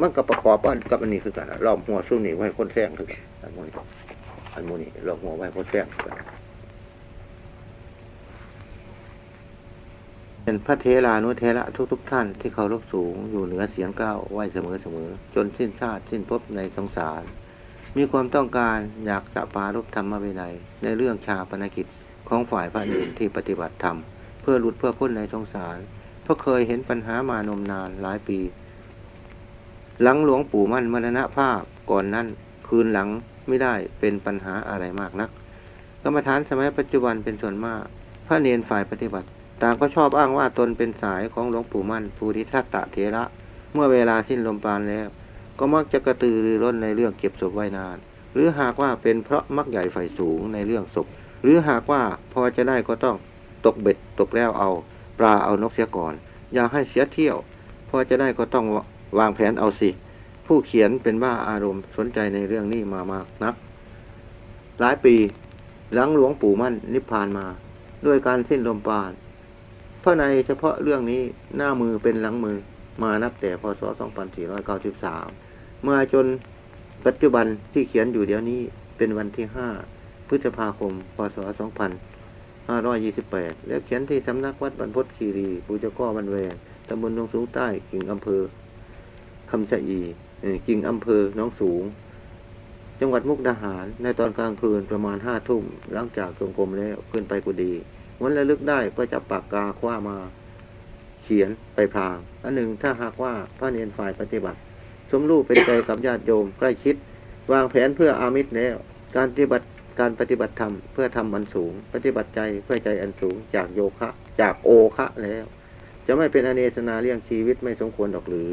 มันก็ประกอบกันกับอันนี้คือกันล้อมหัวสู้นี่ไว้คนแซงคือกันอันโมนี้อันโมนี้ล้อมหัวไว้คนแซงคือกัน เป็นพระเทรานุเทระทุกๆทท่านที่เขารบสูงอยู่เหนือเสียงก้าวไหวเสมอเสมอจนสิ้นชาติสิ้นภพในสงสาร มีความต้องการอยากจะปารบธรรมวินัยในเรื่องชาปนกิจของฝ่ายพระเนรที่ปฏิบัติธรรม เพื่อหลุดเพื่อพ้นในสงสาร เพราะเคยเห็นปัญหามานมนานหลายปี หลังหลวงปู่มั่นมรณภาพก่อนนั้นคืนหลังไม่ได้เป็นปัญหาอะไรมากนักกรรมฐานสมัยปัจจุบันเป็นส่วนมาก พระเนรฝ่ายปฏิบัติ ต่างก็ชอบอ้างว่าตนเป็นสายของหลวงปู่มั่นภูริทัตตะเถระ เมื่อเวลาสิ้นลมปราณแล้ว ก็มักจะกระตือรือร้นในเรื่องเก็บศพไว้นาน หรือหากว่าเป็นเพราะมักใหญ่ไฟสูงในเรื่องศพ หรือหากว่าพอจะได้ก็ต้องตกเบ็ดตกแล้วเอาปลาเอานกเสียก่อน อย่าให้เสียเที่ยว พอจะได้ก็ต้องวางแผนเอาสิ ผู้เขียนเป็นบ้าอารมณ์สนใจในเรื่องนี้มามากนัก หลายปีหลังหลวงปู่มั่นนิพพานมา ด้วยการสิ้นลมปราณ พระในเฉพาะเรื่องนี้หน้ามือเป็นหลังมือมานับแต่พศ 2493 มาจนปัจจุบันที่เขียนอยู่เดี๋ยวนี้เป็นวันที่ห้าพฤษภาคม พศ 2528 และเขียนที่สำนักวัดบรรพตคีรีปูจก้อบันแวงตำบลหนองสูงใต้กิ่งอำเภอคำชะอีกิ่งอำเภอหน้องสูง จังหวัดมุกดาหารในตอนกลางคืนประมาณห้าทุ่มหลังจากจงกรมแล้วขึ้นไปกุดี วันระลึกได้ก็จะปากกาคว้ามา เขียนไปพรางอันหนึ่งถ้าหากว่าพระเนนฝ่ายปฏิบัติ สมรู้เป็นใจกับญาติโยมใกล้ชิด วางแผนเพื่ออามิตรแล้ว การปฏิบัติการปฏิบัติธรรมเพื่อทำอันสูง ปฏิบัติใจเพื่อใจอันสูง จากโยคะ จากโอคะแล้ว จะไม่เป็นอเนสนาเลี้ยงชีวิตไม่สมควรดอกหรือ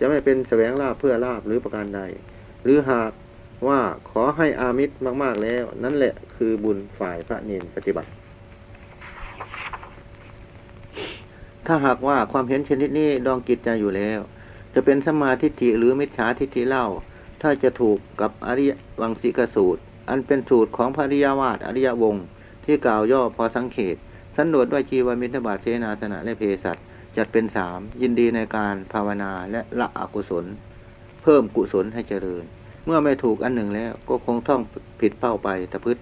จะไม่เป็นแสวงลาภเพื่อลาภหรือประการใด หรือหากว่าขอให้อามิตรมาก ๆแล้ว นั่นแหละคือบุญฝ่ายพระเนนปฏิบัติ ถ้าหากว่าความเห็นชนิดนี้ดองกิจใจอยู่แล้ว จะเป็นสมาทิฏฐิหรือมิจฉาทิฏฐิเล่า ถ้าจะถูกกับอริยวังสิกสูตร อันเป็นสูตรของพระริยวาสอริยวงศ์ที่กล่าวย่อพอสังเขต สันโดษด้วยจีวมิทบาทเสนาสนะและเพสัตจัดเป็นสามยินดีในการภาวนาและละอกุศล เพิ่มกุศลให้เจริญ เมื่อไม่ถูกอันหนึ่งแล้วก็คงต้องผิดเป้าไปตะพึด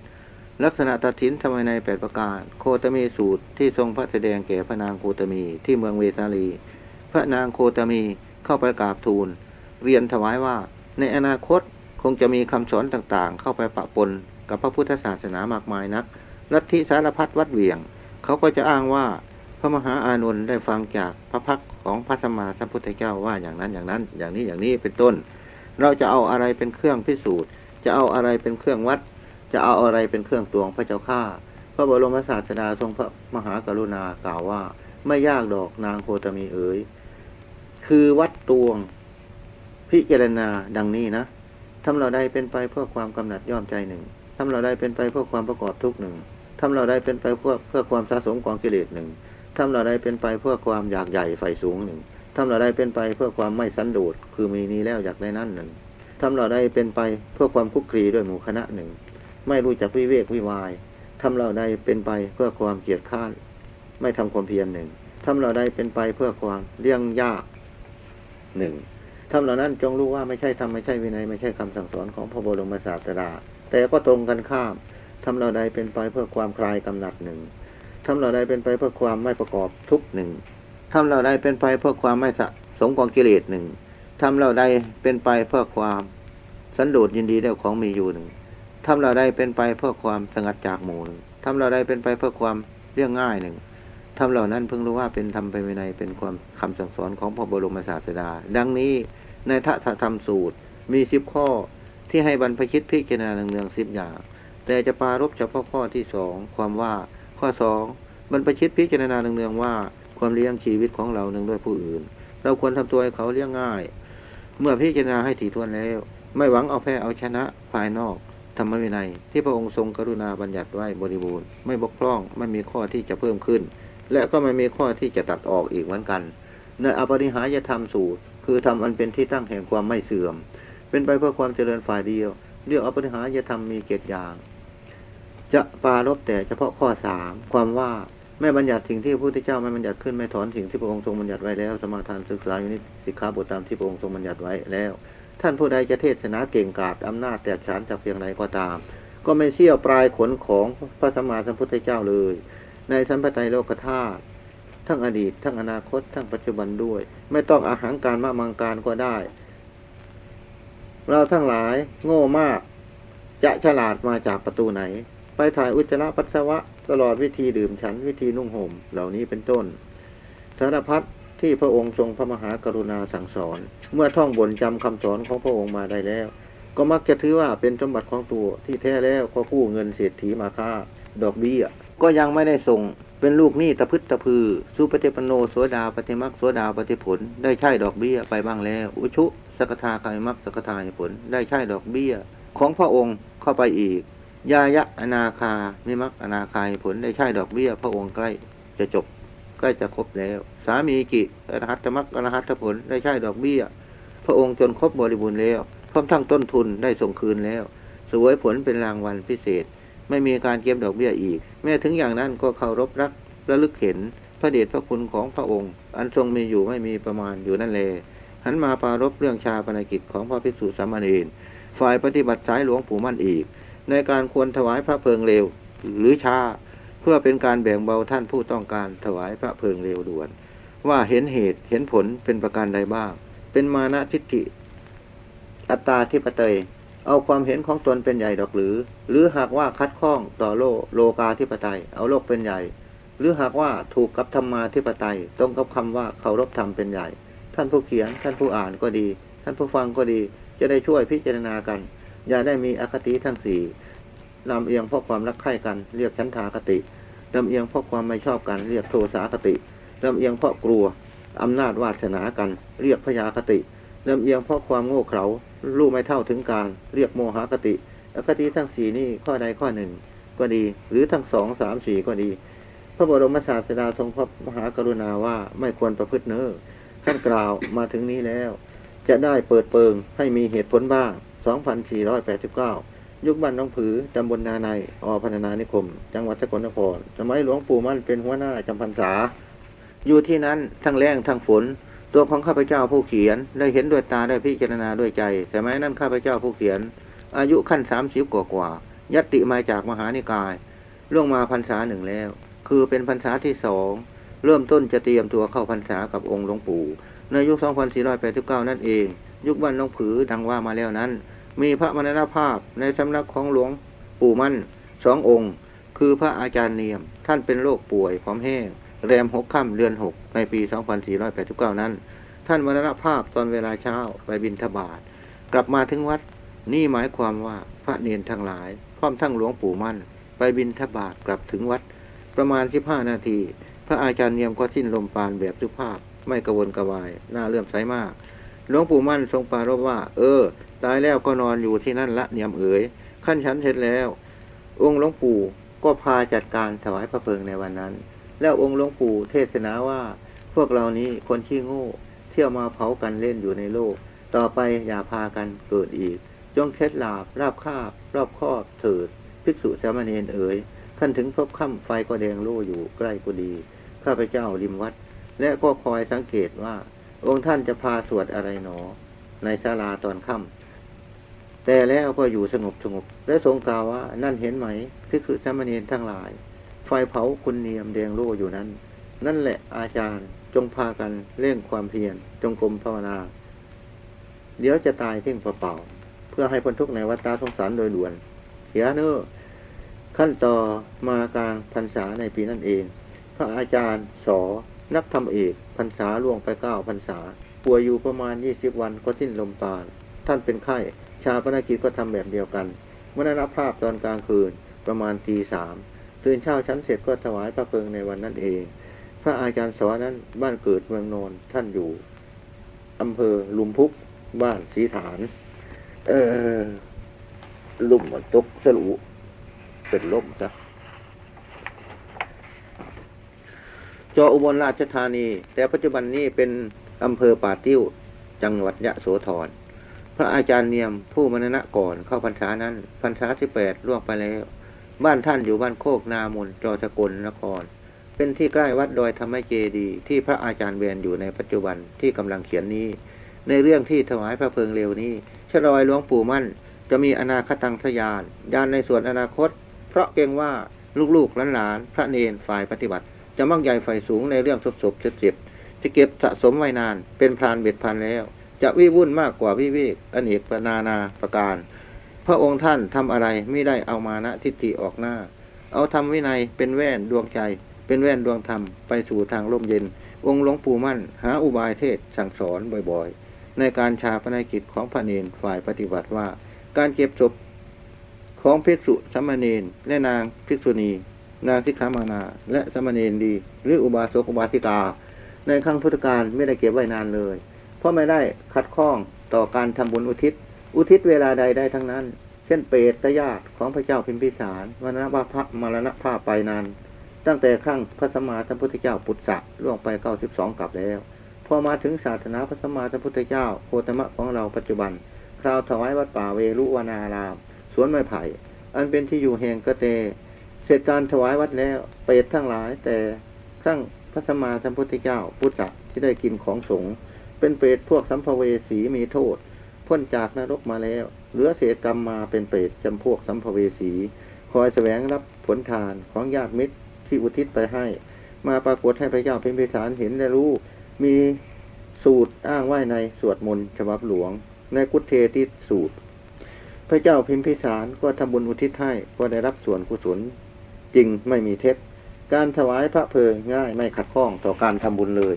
ลักษณะตัดสินทำไมในแปดประการ โคตมีสูตรที่ทรงพระแสดงแก่พระนางโคตมีที่เมืองเวสาลี พระนางโคตมีเข้าไปกราบทูล เรียนถวายว่า ในอนาคตคงจะมีคำสอนต่างๆ เข้าไปปะปนกับพระพุทธศาสนามากมายนัก ลัทธิสารพัดวัดเวียง เขาก็จะอ้างว่าพระมหาอานนท์ได้ฟังจากพระพักของพระสัมมาสัมพุทธเจ้าว่าอย่างนั้นอย่างนั้น อย่างนี้อย่างนี้เป็นต้น เราจะเอาอะไรเป็นเครื่องพิสูจน์ จะเอาอะไรเป็นเครื่องวัด จะเอาอะไรเป็นเครื่องตวงพระเจ้าข้าพระบรมศาสดาทรงพระมหากรุณากล่าวว่า ไม่ยากดอกนางโคตมีเอ๋ยคือวัดตวงพิจารณาดังนี้นะทำเราได้เป็นไปเพื่อความกำหนัดย่อมใจหนึ่งทำเราได้เป็นไปเพื่อความประกอบทุกข์หนึ่งทำเราได้เป็นไปเพื่อเพื่อความสะสมกองกิเลสหนึ่งทำเราได้เป็นไปเพื่อความอยากใหญ่ไฟสูงหนึ่งทำเราได้เป็นไปเพื่อความไม่สันโดษคือมีนี้แล้วอยากได้นั่นหนึ่งทำเราได้เป็นไปเพื่อความคุกคีด้วยหมู่คณะหนึ่ง ไม่รู้จักวิเวกวิวายทำเราได้เป็นไปเพื่อความเกียจข้านไม่ทำความเพียรหนึ่งทำเราได้เป็นไปเพื่อความเลี่ยงยากหนึ่งทำเหล่านั้นจงรู้ว่าไม่ใช่ธรรมไม่ใช่วินัยไม่ใช่คำสั่งสอนของพระบรมศาสดาแต่ก็ตรงกันข้ามทำเราใดเป็นไปเพื่อความคลายกำหนัดหนึ่งทำเราใดเป็นไปเพื่อความไม่ประกอบทุกหนึ่งทำเราใดเป็นไปเพื่อความไม่สะสมกองกิเลสหนึ่งทำเราใดเป็นไปเพื่อความสันโดษยินดีได้ของมีอยู่หนึ่ง ทำเราใดเป็นไปเพื่อความสงัดจากหมู่หนึ่งทำเราใดเป็นไปเพื่อความเรียงง่ายหนึ่งทำเหล่านั้นเพิ่งรู้ว่าเป็นธรรมไปวินัยเป็นความคำสั่งสอนของพระบรมศาสดา ดังนี้ในทัศธรรมสูตรมีสิบข้อที่ให้บรรพชิตพิจารณาเนืองๆสิบอย่าง แต่จะปารบเฉพาะข้อที่สองความว่าข้อสองบรรพชิตพิจารณาเนืองๆว่า ความเลี้ยงชีวิตของเราหนึ่งด้วยผู้อื่น เราควรทำตัวให้เขาเลี้ยงง่าย เมื่อพิจารณาให้ถี่ถ้วนแล้ว ไม่หวังเอาแพ้เอาชนะภายนอก ธรรมวินัย ที่พระองค์ทรงกรุณาบัญญัติไว้บริบูรณ์ไม่บกพร่องไม่มีข้อที่จะเพิ่มขึ้น และก็ไม่มีข้อที่จะตัดออกอีกเหมือนกัน ในอปริหายธรรมสูตร คือทำอันเป็นที่ตั้งแห่งความไม่เสื่อม เป็นไปเพื่อความเจริญฝ่ายเดียวเรียกอปริหายธรรมมีเกตอย่าง จะปารบแต่เฉพาะข้อสามความว่าไม่บัญญัติสิ่งที่พระพุทธเจ้าไม่บัญญัติขึ้นไม่ถอนสิ่งที่พระองค์ทรงบัญญัติไว้แล้วสมาทานศึกษาอยู่นิสิกขาบทตามที่พระองค์ทรงบัญญัติไว้แล้ว ท่านผู้ใดจะเทศนาเก่งกาจอำนาจแตกฉานจากเพียงใดก็ตาม ก็ไม่เสี้ยวปลายขนของพระสัมมาสัมพุทธเจ้าเลย ในสัมปไตยโลกธาตุทั้งอดีต ทั้งอนาคต ทั้งปัจจุบันด้วย ไม่ต้องอาหารการมามังการก็ได้ เราทั้งหลายโง่มาก จะฉลาดมาจากประตูไหน ไปถ่ายอุจจาระปัสสาวะ ตลอดวิธีดื่มฉันวิธีนุ่งห่ม เหล่านี้เป็นต้นสารพัด ที่พระองค์ทรงพระมหากรุณาสั่งสอน เมื่อท่องบนจำคำสอนของพระองค์มาได้แล้ว ก็มักจะถือว่าเป็นสมบัติของตัวที่แท้แล้วก็กู้เงินเศรษฐีมาค่า ดอกเบี้ย ก็ยังไม่ได้ส่งเป็นลูกหนี้ตะพึดตะพือสุปฏิปโนโสดาปฏิมักโสดาปฏิผล ได้ใช้ดอกเบี้ยไปบ้างแล้ว อุชุสกทาคายมักสกทาผล ได้ใช้ดอกเบี้ย ของพระองค์เข้าไปอีก ยายะอนาคามิมักอนาคายผลได้ใช้ดอกเบี้ย พระองค์ใกล้จะจบ ใกล้จะครบแล้ว สามีกิอรหัตมักอรหัตผลได้ใช้ดอกเบี้ย พระองค์จนครบบริบูรณ์แล้วพร้อมทั้งต้นทุนได้ส่งคืนแล้ว สวยผลเป็นรางวัลพิเศษ ไม่มีการเก็บดอกเบี้ยอีก แม้ถึงอย่างนั้นก็เคารพรักระลึกเห็นพระเดชพระคุณของพระองค์ อันทรงมีอยู่ไม่มีประมาณอยู่นั่นแลหันมาปรารบเรื่องชาปนกิจของพระภิกษุสามเณรฝ่ายปฏิบัติสายหลวงปู่มั่นอีก ในการควรถวายพระเพลิงเร็ว หรือช้า พื่อเป็นการแบ่งเบาท่านผู้ต้องการถวายพระเพลิงเร็วด่วน ว่าเห็นเหตุเห็นผลเป็นประการใดบ้าง เป็นมานะทิฏฐิอัตตาทิปไตย เอาความเห็นของตนเป็นใหญ่ดอกหรือ หรือหากว่าคัดข้องต่อโลกโลกาธิปไตย เอาโลกเป็นใหญ่ หรือหากว่าถูกกับธรรมาธิปไตย ตรงกับคำว่าเคารพธรรมเป็นใหญ่ ท่านผู้เขียน ท่านผู้อ่านก็ดี ท่านผู้ฟังก็ดี จะได้ช่วยพิจารณากัน อย่าได้มีอคติทั้งสี่ ลำเอียงเพราะความรักใคร่กัน เรียกฉันทาคติลำเอียงเพราะความไม่ชอบกัน เรียกโทสาคติลำเอียงเพราะกลัวอำนาจวาสนากัน เรียกพยาคติลำเอียงเพราะความโง่เขลารู้ไม่เท่าถึงการ เรียกโมหคติอคติทั้งสี่นี่ข้อใดข้อหนึ่ง ก็ดี หรือทั้งสองสามสี่ก็ดี พระบรมศาสดาทรงพระมหากรุณาว่าไม่ควรประพฤติเน้อท่านกล่าวมาถึงนี้แล้ว จะได้เปิดเปิงให้มีเหตุผลบ้าง 2489 ยุคบ้านน้องผือตำบลนาในอพัฒนานิคม จังหวัดสกลนครสมัยหลวงปู่มั่นเป็นหัวหน้าจำพรรษา อยู่ที่นั้นทั้งแรงทั้งฝน ตัวของข้าพเจ้าผู้เขียน ได้เห็นด้วยตาได้พิจารณาด้วยใจสมัยนั้นข้าพเจ้าผู้เขียน อายุขั้นสามสิบกว่ากว่ายัตติมาจากมหานิกายล่วงมาพรรษาหนึ่งแล้ว คือเป็นพรรษาที่สองเริ่มต้นจะเตรียมตัวเข้าพรรษากับองค์หลวงปู่ในยุค 2489 นั่นเอง ยุคบ้านน้องผือดังว่ามาแล้วนั้น มีพระมรณภาพในสำนักของหลวงปู่มั่นสององค์ คือพระอาจารย์เนียม ท่านเป็นโรคป่วยผอมแห้ง แรมหกค่ำเดือนหกในปี 2489 นั้น ท่านมรณภาพตอนเวลาเช้าไปบินทบาทกลับมาถึงวัด นี่หมายความว่าพระเนียนทั้งหลาย พร้อมทั้งหลวงปู่มั่น ไปบินทบาทกลับถึงวัด ประมาณ 15 นาที พระอาจารย์เนียมก็สิ้นลมปาณแบบสุภาพ ไม่กระวนกระวาย น่าเลื่อมใสมาก หลวงปู่มั่นทรงปารภว่า เออ ตายแล้วก็นอนอยู่ที่นั่นละเนียมเอ๋ยขั้นชั้นเสร็จแล้ว องค์หลวงปู่ก็พาจัดการถวายพระเพลิงในวันนั้น แล้วองค์หลวงปู่เทศนาว่าพวกเรานี้คนขี้โง่ เที่ยวมาเผากันเล่นอยู่ในโลก ต่อไปอย่าพากันเกิดอีก จงเคล็ดลาบราบคาบรอบครอบเถิด ภิกษุสามเณรเอ๋ยท่านถึงพบค่ำไฟก็แดงโล่อยู่ใกล้ก็ดี ข้าพเจ้าริมวัด และก็คอยสังเกตว่า องค์ท่านจะพาสวดอะไรหนอ ในศาลาตอนค่ำแต่แล้วก็อยู่สงบสงบและทรงกล่าวว่า นั่นเห็นไหมที่คือสามเณรทั้งหลาย ไฟเผาคุณเนียมแดงโล่อยู่นั้น นั่นแหละอาจารย์จงพากันเร่งความเพียรจงกรมภาวนา เดี๋ยวจะตายทิ้งเปล่าเพื่อให้พ้นทุกข์ในวัฏฏะสงสารโดยด่วนเสียเนอขั้นต่อมากลางพรรษาในปีนั่นเอง พระอาจารย์สอนักธรรมเอก พรรษาล่วงไปเก้าพรรษา ป่วยอยู่ประมาณยี่สิบวันก็สิ้นลมปราณท่านเป็นไข้ชาปนกิจก็ทำแบบเดียวกันมรณภาพตอนกลางคืนประมาณตีสามตื่นเช้าชั้นเสร็จก็ถวายพระเพลิงในวันนั้นเอง พระอาจารย์สอนนั้นบ้านเกิดเมืองนนท่านอยู่อำเภอลุมพุกบ้านสีฐาน เออลุ่มตกสลุเป็นล่มจ้ะ จออุบลราชธานี แต่ปัจจุบันนี้เป็นอำเภอป่าติ้ว จังหวัดยะโสธร พระอาจารย์เนียมผู้มรณะก่อนเข้าพรรษานั้นพรรษาที่แปดล่วงไปแล้ว บ้านท่านอยู่บ้านโคกนามนจอสกลนคร เป็นที่ใกล้วัดดอยธรรมเจดีที่พระอาจารย์เวียนอยู่ในปัจจุบันที่กำลังเขียนนี้ ในเรื่องที่ถวายพระเพลิงเร็วนี้ชะลอยหลวงปู่มั่น จะมีอนาคตังสยานยานในส่วนอนาคต เพราะเกรงว่าลูกๆหลานๆพระเนนฝ่ายปฏิบัติ จะมักใหญ่ไฟสูงในเรื่องศพศพเจ็บๆที่เก็บสะสมไว้นาน เป็นพรานเบ็ดพันแล้ว จะวิวุ่นมากกว่าวิเวกอเนกปนานาประการ พระองค์ท่านทำอะไรไม่ได้เอามานะทิฏฐิออกหน้า เอาทำวินัยเป็นแว่นดวงใจ เป็นแว่นดวงธรรมไปสู่ทางร่มเย็น องค์หลวงปู่มั่น หาอุบายเทศสั่งสอนบ่อยๆ ในการชาปนกิจของพระเนนฝ่ายปฏิบัติว่า การเก็บศพของภิกษุสามเณรและนางภิกษุณี นางสิกขามานา และสมเณรดี หรืออุบาสกอุบาสิกา ในครั้งพุทธกาลไม่ได้เก็บไว้นานเลย เพราะไม่ได้ขัดข้องต่อการทำบุญอุทิศ อุทิศเวลาใดได้ทั้งนั้น เช่นเปรตญาติของพระเจ้าพิมพิสารมรณภาพมรณภาพไปนานตั้งแต่ครั้งพระสมมาสัมพุทธเจ้าปุตตะล่วงไปเก้าสิบสองกลับแล้ว พอมาถึงศาสนาพระสมมาสัมพุทธเจ้าโคตมะของเราปัจจุบัน คราวถวายวัดป่าเวรุวนาราม สวนไม้ไผ่ อันเป็นที่อยู่แห่งกระเต เสร็จการถวายวัดแล้วเปรตทั้งหลาย แต่ครั้งพระสมมาสัมพุทธเจ้าปุตตะที่ได้กินของสงฆ์เป็นเปรตพวกสัมภเวสีมีโทษ พ้นจากนรกมาแล้ว เหลือเศษกรรมมาเป็นเปรตจำพวกสัมภเวสีคอยแสวงรับผลทานของญาติมิตรที่อุทิศไปให้ มาปรากฏให้พระเจ้าพิมพิสารเห็นและรู้ มีสูตรอ้างไว้ในสวดมนต์ฉบับหลวง ในกุเทติสูตร พระเจ้าพิมพิสารก็ทำบุญอุทิศให้ก็ได้รับส่วนกุศล จริงไม่มีเท็จ การถวายพระเพลิงง่ายไม่ขัดข้องต่อการทำบุญเลย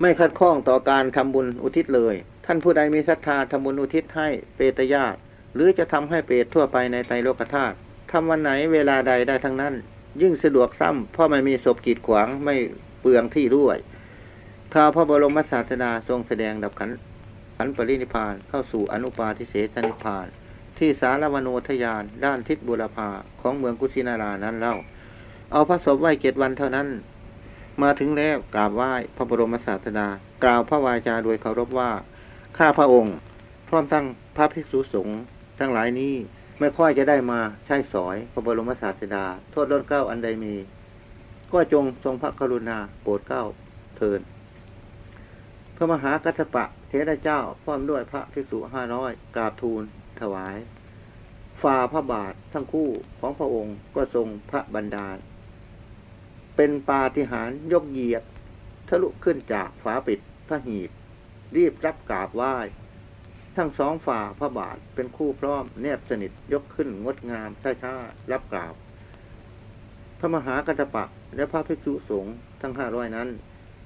ไม่ขัดข้องต่อการทำบุญอุทิศเลย ท่านผู้ใดมีศรัทธาทำบุญอุทิศให้เปตญาติ หรือจะทำให้เปรตทั่วไปในไตรโลกธาตุทำวันไหนเวลาใดได้ทั้งนั้น ยิ่งสะดวกซ้ำเพราะไม่มีศพกีดขวางไม่เปลืองที่ด้วยท้าพระบรมศาสดาทรงแสดงดับขันขันปรินิพานเข้าสู่อนุปาทิเสสนิพาน ที่สารวโนทยานด้านทิศบุรพาของเมืองกุชินารานั้นเล่า เอาพระศพไหว้เจ็ดวันเท่านั้น มาถึงแล้วกราบไหว้พระบรมศาสดา กล่าวพระวาจาโดยเคารพว่า ข้าพระองค์ พร้อมทั้งพระภิกษุสงฆ์ทั้งหลายนี้ไม่ค่อยจะได้มาใช้สอยพระบรมศาสดา โทษล้นเก้าอันใดมี ก็จงทรงพระกรุณาโปรดเก้าเทินพระมหากัสสปะเทระเจ้าพร้อมด้วยพระภิกษุห้าร้อยกราบทูล ถวาย ฝ่าพระบาททั้งคู่ของพระองค์ก็ทรงพระบันดาล เป็นปาฏิหาริย์ยกเหยียดทะลุขึ้นจากฝาปิดพระหีบ รีบรับกราบไหว้ ทั้งสองฝ่าพระบาทเป็นคู่พร้อมแนบสนิทยกขึ้นงดงามช้าๆรับกราบ พระมหากัตปะและพระภิกษุสงฆ์ทั้งห้าร้อยนั้น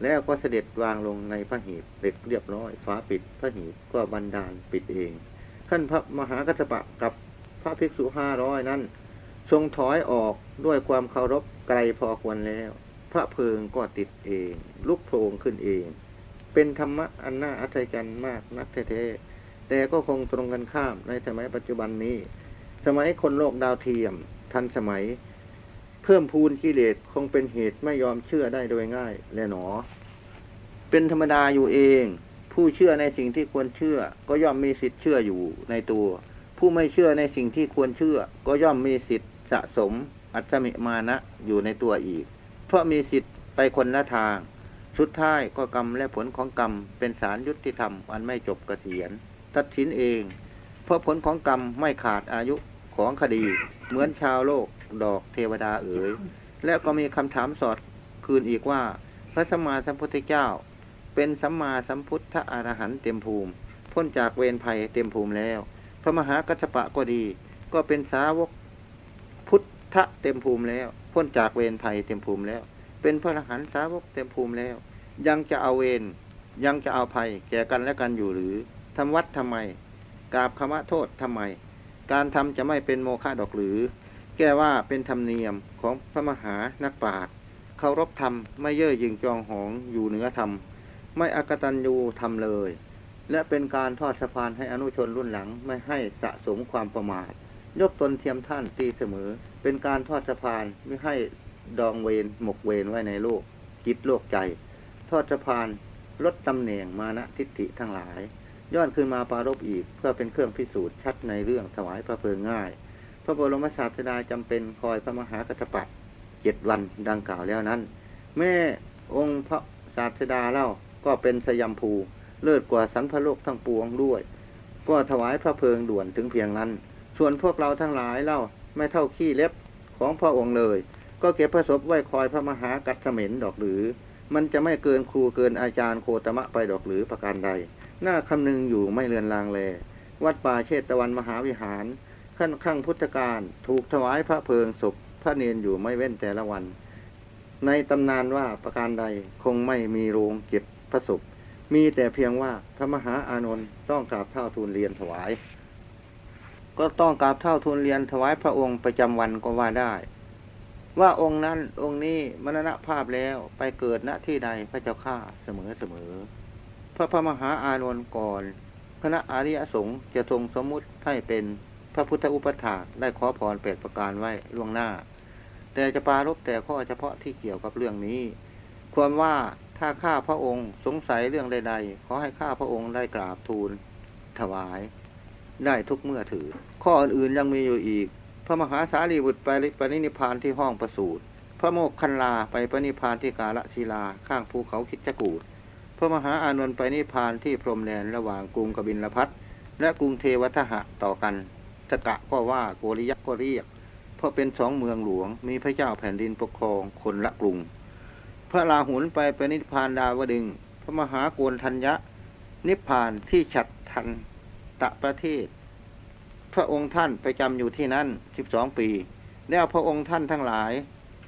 แล้วก็เสด็จวางลงในพระหีบเสร็จเรียบร้อยฝาปิดพระหีบก็บันดาลปิดเอง ท่านพระมหากัตปะกับพระภิกษุห้าร้อยนั้น ทรงถอยออกด้วยความเคารพไกลพอควรแล้ว พระเพิงก็ติดเอง ลุกโผล่ขึ้นเอง เป็นธรรมะอันน่าอัศจรรย์มากนักแท้ๆแต่ก็คงตรงกันข้ามในสมัยปัจจุบันนี้ สมัยคนโลกดาวเทียม ทันสมัย เพิ่มพูนกิเลสคงเป็นเหตุไม่ยอมเชื่อได้โดยง่าย และหนอ เป็นธรรมดาอยู่เอง ผู้เชื่อในสิ่งที่ควรเชื่อ ก็ย่อมมีสิทธิ์เชื่ออยู่ในตัว ผู้ไม่เชื่อในสิ่งที่ควรเชื่อ ก็ย่อมมีสิทธิ์สะสม อัตมิมานะอยู่ในตัวอีก เพราะมีสิทธิ์ไปคนละทาง สุดท้ายก็กรรมและผลของกรรมเป็นสารยุติธรรมอันไม่จบกเกษียณตัดสินเอง เพราะผลของกรรมไม่ขาดอายุของคดี เหมือนชาวโลกดอกเทวดาเอ๋ยและก็มีคำถามสอดคืนอีกว่า พระสมมาสัมพุทธเจ้า เป็นสัมมาสัมพุทธอรหันต์เต็มภูมิ พ้นจากเวรภัยเต็มภูมิแล้ว พระมหากัสปะก็ดี ก็เป็นสาวกพุทธเต็มภูมิแล้ว พ้นจากเวรภัยเต็มภูมิแล้ว เป็นพระอรหันต์สาวกเต็มภูมิแล้ว ยังจะเอาเวรยังจะเอาภัยแก่กันและกันอยู่หรือทำวัดทำไมกราบคำว่าโทษทำไม การทำจะไม่เป็นโมฆะดอกหรือ แก้ว่าเป็นธรรมเนียมของพระมหานักปราชญ์เคารพธรรมไม่เย่อหยิ่งจองหองอยู่เหนือธรรม ไม่อกตัญญูทำเลย และเป็นการทอดสะพานให้อนุชนรุ่นหลังไม่ให้สะสมความประมาท ยกตนเทียมท่านตีเสมอ เป็นการทอดสะพานไม่ให้ดองเวรหมกเวรไว้ในโลก จิตโลกใจ ทอดสะพานลดตำแหน่งมานะทิฏฐิทั้งหลาย ย้อนขึ้นมาปารบอีกเพื่อเป็นเครื่องพิสูจน์ชัดในเรื่องถวายพระเพลิงง่าย พระบรมศาสดาจำเป็นคอยพระมหากัตปะเจ็ดวันดังกล่าวแล้วนั้น แม่องค์พระศาสดาเล่า ก็เป็นสยามภู เลิศกว่าสันพโลกทั้งปวงด้วย ก็ถวายพระเพลิงด่วนถึงเพียงนั้น ส่วนพวกเราทั้งหลายเล่าไม่เท่าขี้เล็บของพระองค์เลย ก็เก็บพระศพไว้คอยพระมหากัตเสมนดอกหรือ มันจะไม่เกินครูเกินอาจารย์โคตมะไปดอกหรือประการใด หน้าคำนึงอยู่ไม่เลือนลางแล วัดป่าเชตตะวันมหาวิหาร ขั้นข้างพุทธการถูกถวายพระเพลิงศพพระเนนอยู่ไม่เว้นแต่ละวัน ในตำนานว่าประการใดคงไม่มีโรงเก็บ พระศพมีแต่เพียงว่าพระมหาอานนท์ต้องกราบเท่าทูลเรียนถวาย ก็ต้องกราบเท่าทูลเรียนถวายพระองค์ประจำวันก็ว่าได้ ว่าองค์นั้นองค์นี้มรณภาพแล้วไปเกิดณที่ใดพระเจ้าข้าเสมอเสมอพระพระมหาอานนท์ก่อนคณะอาริยสงฆ์จะทรงสมมุติให้เป็นพระพุทธอุปถาได้ขอพรแปดประการไว้ล่วงหน้า แต่จะปารบแต่ข้อเฉพาะที่เกี่ยวกับเรื่องนี้ ความว่า ถ้าข้าพระองค์สงสัยเรื่องใดๆ ขอให้ข้าพระองค์ได้กราบทูลถวาย ได้ทุกเมื่อถือ ข้ออื่นๆยังมีอยู่อีก พระมหาสารีบุตรไปปรินิพพานที่ห้องประสูตรพระโมกขันลาไปปรินิพพานที่กาลศิลาข้างภูเขาคิดจกูดพระมหาอานนท์ไปนิพพานที่พรมแดนระหว่างกรุงกบินลพัทและกรุงเทวทหะต่อกันสกะก็ว่าโกริยะก็เรียก เพราะเป็นสองเมืองหลวงมีพระเจ้าแผ่นดินปกครองคนละกรุง พระราหุลไปไปนิพพานดาวดึง พระมหาโกนทัญญะ นิพพานที่ฉัดทันตะประเทศ พระองค์ท่านไปจำอยู่ที่นั่นสิบสองปี แล้วพระองค์ท่านทั้งหลาย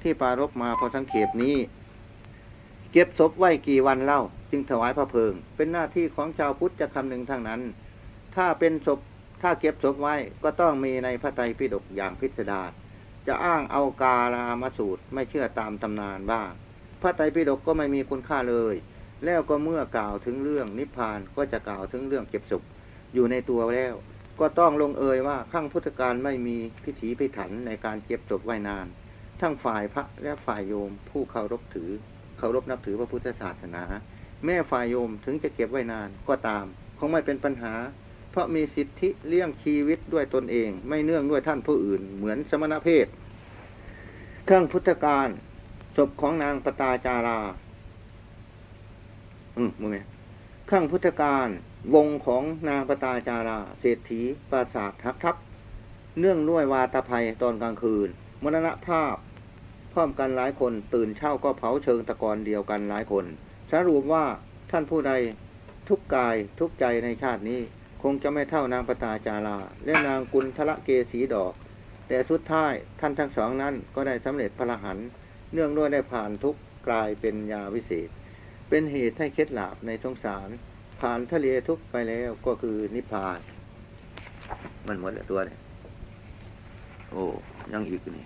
ที่ปรารบมาพอสังเขปนี้ เก็บศพไว้กี่วันเล่า จึงถวายพระเพลิง เป็นหน้าที่ของชาวพุทธจะคำหนึ่งทั้งนั้น ถ้าเป็นศพถ้าเก็บศพไว้ก็ต้องมีในพระไตรปิฎกอย่างพิสดารจะอ้างเอากาลามาสูตรไม่เชื่อตามตำนานบ้าง พระไตรปิฎกก็ไม่มีคุณค่าเลย แล้วก็เมื่อกล่าวถึงเรื่องนิพพานก็จะกล่าวถึงเรื่องเก็บศพอยู่ในตัวแล้ว ก็ต้องลงเอยว่าข้างพุทธการไม่มีพิถีพิถันในการเก็บศพไว้นาน ทั้งฝ่ายพระและฝ่ายโยมผู้เคารพถือเคารพนับถือพระพุทธศาสนา แม่ฝ่ายโยมถึงจะเก็บไว้นานก็ตามคงไม่เป็นปัญหา เพราะมีสิทธิเลี้ยงชีวิตด้วยตนเอง ไม่เนื่องด้วยท่านผู้อื่น เหมือนสมณเพศเครื่องพุทธการ ศพของนางปตาจารา อืมมึงไงข้างพุทธการวงของนางปตาจารา เศรษฐีปราสาททับทับ เนื่องด้วยวาตภัยตอนกลางคืน มรณภาพ พร้อมกันหลายคนตื่นเช้าก็เผาเชิงตะกอนเดียวกันหลายคน สรุปว่าท่านผู้ใดทุกกายทุกใจในชาตินี้ คงจะไม่เท่านางปตาจารา และนางกุลทละเกสีดอก แต่สุดท้ายท่านทั้งสองนั้นก็ได้สำเร็จพระหัน เนื่องด้วยได้ผ่านทุกกลายเป็นยาวิเศษ เป็นเหตุให้เคล็ดลาบในสงสาร ผ่านทะเลทุกไปแล้วก็คือนิพพาน มันหมดแล้วตัวเนี่ยโอ้ยังอีกนี่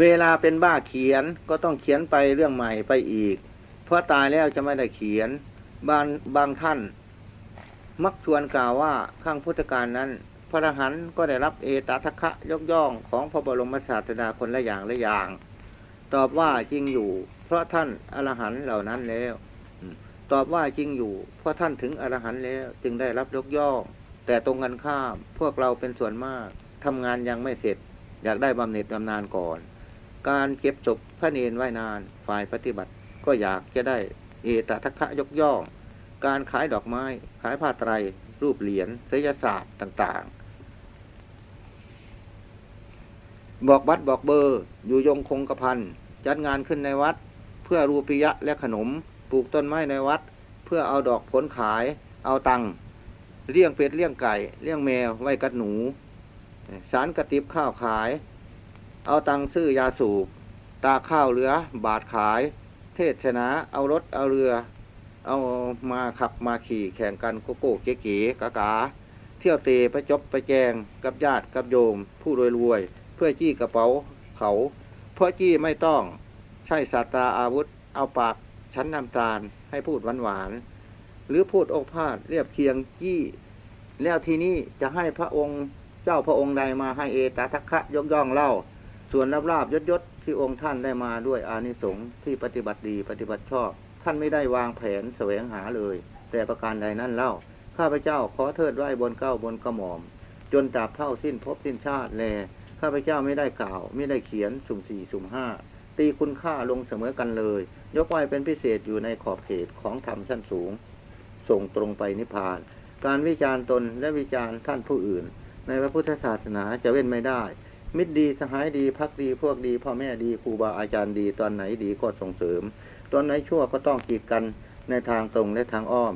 เวลาเป็นบ้าเขียนก็ต้องเขียนไปเรื่องใหม่ไปอีก เพราะตายแล้วจะไม่ได้เขียน บางบางท่าน มักชวนกล่าวว่าข้างพุทธการนั้น พระอรหันต์ก็ได้รับเอตทัคคะยกย่องของพระบรมศาสดาคนละอย่างละอย่าง ตอบว่าจริงอยู่ เพราะท่านอรหันต์เหล่านั้นแล้วตอบว่าจริงอยู่ เพราะท่านถึงอรหันต์แล้ว จึงได้รับยกย่องแต่ตรงกันข้ามพวกเราเป็นส่วนมากทำงานยังไม่เสร็จ อยากได้บำเหน็จบำนาญก่อน การเก็บศพพระเนนไว้นานฝ่ายปฏิบัติก็อยากจะได้เอตทัคคะยกย่อง การขายดอกไม้ ขายผ้าไตร รูปเหรียญศิลศาสตร์ต่างๆ บอกวัดบอกเบอร์ อยู่ยงคงกระพันจัดงานขึ้นในวัด เพื่อรูปิยะและขนม ปลูกต้นไม้ในวัด เพื่อเอาดอกผลขาย เอาตังเลี้ยงเป็ดเลี้ยงไก่เลี้ยงแมวไว้กัดหนู สารกระติบข้าวขาย เอาตังซื้อยาสูบ ตาข้าวเหลือบาทขาย เทศนาเอารถเอาเรือ เอามาขับมาขี่แข่งกันโกโก้เก๋ๆกากาเที่ยวเตะไปจบไปแจงกับญาติกับโยม ผู้รวยรวย พื่อจี้กระเป๋าเขา เพราะจี้ไม่ต้องใช้สาตาอาวุธ เอาปากชั้นน้ำตาลให้พูดหวานหวานหรือพูดอกพาดเรียบเคียงจี้ แล้วทีนี้จะให้พระองค์เจ้าพระองค์ใดมาให้เอตทัคคะยกย่องเล่า ส่วนรับราบยศยศที่องค์ท่านได้มาด้วยอานิสงส์ที่ปฏิบัติดีปฏิบัติชอบ ท่านไม่ได้วางแผนแสวงหาเลย แต่ประการใดนั่นเล่า ข้าพเจ้าขอเทิดไหว้บนเก้าบนกระหม่อม จนตราบเท่าสิ้นภพสิ้นชาติแล ข้าพเจ้าไม่ได้กล่าว ไม่ได้เขียนสุ่มสี่สุ่มห้าตีคุณค่าลงเสมอกันเลย ยกไว้เป็นพิเศษอยู่ในขอบเขตของธรรมชั้นสูง ส่งตรงไปนิพพาน การวิจารณ์ตนและวิจารณ์ท่านผู้อื่น ในพระพุทธศาสนาจะเว้นไม่ได้ มิตรดีสหายดีพักดีพวกดีพ่อแม่ดีครูบาอาจารย์ดีตอนไหนดีก็ส่งเสริม ตอนไหนชั่วก็ต้องกีดกันในทางตรงและทางอ้อม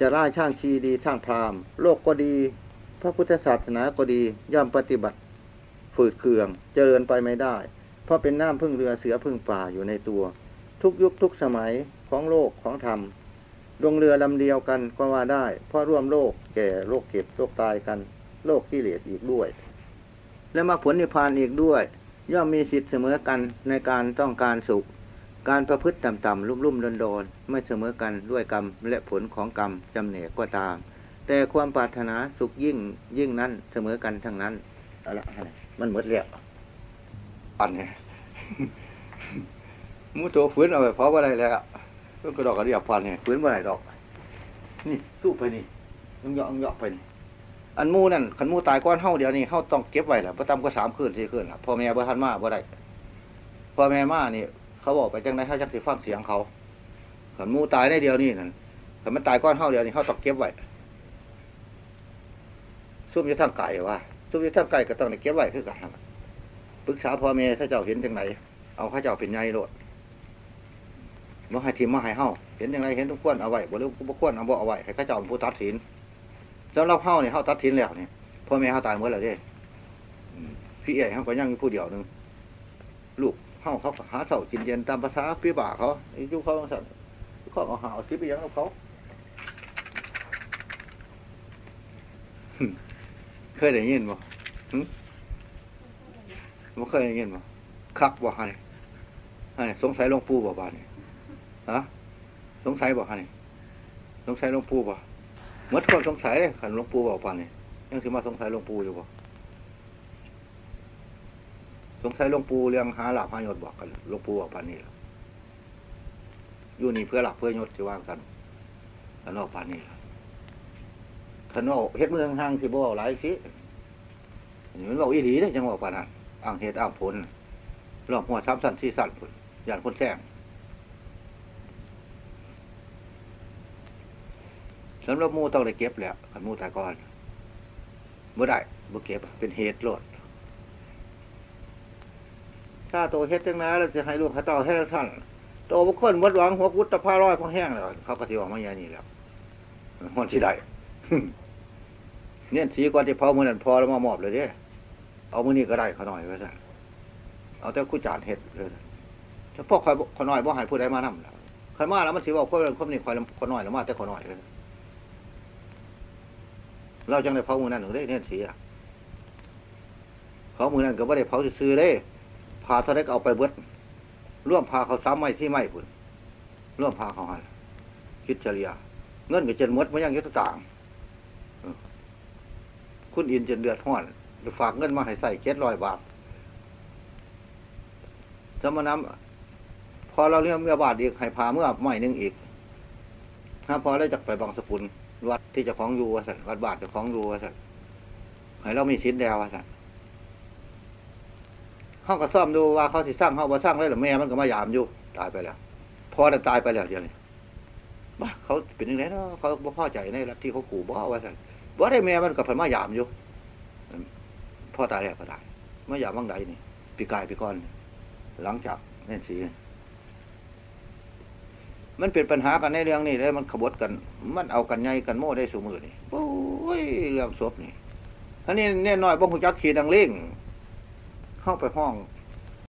จะร่ายช่างชีดีช่างพราหมณ์โลกก็ดี พระพุทธศาสนาก็ดีย่อมปฏิบัติ ฝืดเคือง เจริญไปไม่ได้ เพราะเป็นน้ำพึ่งเรือเสือพึ่งป่าอยู่ในตัว ทุกยุคทุกสมัยของโลกของธรรมลงเรือลำเดียวกันก็ว่าได้ เพราะร่วมโลกแก่โรคเก็บโรคตายกัน โลกกิเลสอีกด้วย และมาผลนิพพานอีกด้วย ย่อมมีสิทธิ์เสมอกันในการต้องการสุข การประพฤติต่ำๆลุ่มๆดนๆไม่เสมอกันด้วยกรรมและผลของกรรมจำเนกก็ตาม แต่ความปรารถนาสุขยิ่งยิ่งนั้นเสมอกันทั้งนั้นเอาละ มันหมดแล้วอันนี้มูโตฝืนเอาไปเผาะอะไรแล้วเพิ่นก็ดอกกระเดียบพันเนี่ยฝืนบ่ได้ดอก นี่สู้ไปนี่ยังเยาะยังเยาะไปนี่อันมูนั่นขันมูตายก้อนเฮาเดี๋ยวนี้เฮาต้องเก็บไว้แหล่ะบ่ต่ำกว่าสามคืนสี่คืนละพ่อแม่บ่ทันมาบ่ได้พ่อแม่มานี่เขาบอกไปจังได๋เฮาจักสิฟังเสียงเขาขันมูตายได้เดียวนี่นั่นขันมันตายก้อนเท่าเดียวนี่เขาต้องเก็บไว้ซุ่มอยี่ทางไก่ว่า ซุ่มอยี่ทางไก่ก็ต้องได้เก็บไว้คือกันนั่นล่ะปรึกษาพ่อแม่ถ้าเจ้าเห็นจังไหนเอาข้าเจ้าเป็นไงโลดบ่ให้ทีมมาให้เฮาเห็นจังไรเห็นทุกคนเอาไว้บ่หรือบ่ควรเอาบ่เอาไว้ให้ข้าเจ้าเป็นผู้ตัดสินสำหรับเฮาเนี่ยเฮาตัดสินแล้วเนี่ยพ่อแม่เฮาตายหมดแล้วเด้พี่เอ๋เฮาก็ยังมีผู้เดียวหนึงลูกเฮาเขาหาเช้ากินเย็นตามภาษาพี่บ่าเขาอยู่เขาสั่นเขาเอาหาเอาสิไปยังกับเขา เคยได้ยินบ่หึบ่เคยได้ยินบ่คักบ่ฮะนี่ฮะนี่สงสัยหลวงปู่บ่บาดนี่ฮะสงสัยบ่ฮะนี่สงสัยหลวงปู่บ่หมดความสงสัยเลยคันหลวงปู่บอกปานนี่ยังสิมาสงสัยหลวงปู่อยู่บ่สงสัยหลวงปู่เรื่องหาหลับหายศบอกกันหลวงปู่บอกปานนี้ล่ะอยู่นี่เพื่อหลับเพื่อยศสิว่างกันกันนอกปานนี้ล่ะ ขันว่าเฮ็ดเมืองห่างสิบ่เอาหลายสินี่มันบอกอีหลีเด้จังว่าปานนั้นอ้างเหตุอ้างผลรอบหัวซ้ำสันที่สั่นพุ่นย่านคนแจ้งสำหรับมูต้องได้เก็บแล้วขันมูตาก่อนบ่ได้บ่เก็บเป็นเหตุโลดถ้าโตเฮ็ดจังนั้นแล้วสิให้ลูกเขาเต่าให้ท่านโตบุคคลหมดหวังหัวกุฏตะพาร้อยพอแห้งแล้วเขาก็สิออกมาอย่างนี้แล้วมันสิได้ เนี่ยสีก่อนที่เผามือนั่นพอแล้วมามอบเลยเด้เอามือนี้ก็ได้เขาหน่อยไว้ซะเอาแต่คู่จานเห็ดเลยเฉพาะคอยขอหน่อยบ่หายผู้ใดมานำแล้วใครมาแล้วมันสิว่าคนคนนี้คอยขอหน่อยแล้วมาแต่ขอหน่อยเลยเราจังได้เผามือนั่นหนึ่งได้เนี่ยสีอะเผามือนั่นก็บ่ได้เผาซื้อเด้พาเท่าไรก็เอาไปเบิดร่วมพาเขาซ้ำไม่ที่ไม่พุ่นร่วมพาเขาหันคิดเฉลี่ยเงินก็เจนหมดมันยังยุตต่าง คุณอินจนเดือดห้อนฝากเงินมาให้ใส่เจ็ดร้อยบาทสมน้ำพอเราเรียกเมื่อบาทอีกให้พาเมื่อใหม่นึงอีกถ้าพอได้จากไปบางสกุลวัดที่จะของอยู่วสันวัดบาทจะของอยู่วสันให้เรามีสินแดวว่าสันเขาก็ซ่อมดูว่าเขาสิสร้างเขาว่าสร้างได้หรือแม่มันก็มายามอยู่ตายไปแล้วพอได้ตายไปแล้วเดียวนี้บ้าเขาเป็นยังไงเนาะเขาบ่พอใจในรัฐที่เขาขู่บ่ว่าสัน บ่ได้แม่มันกับเพิ่นมายามอยู่พ่อตายแล้วก็ตายมายามวังใดนี่ปีกายปีก่อน หลังจากแน่นสีมันเป็นปัญหากันในเรื่องนี้เลยมันขบฏกัน มันเอากันใหญ่กันโม่ได้สูมือนี่โอ้ยเรื่องศพนี่อันนี้แน่น้อยบ่ฮู้จักขีดังเล่งเข้าไปห้อง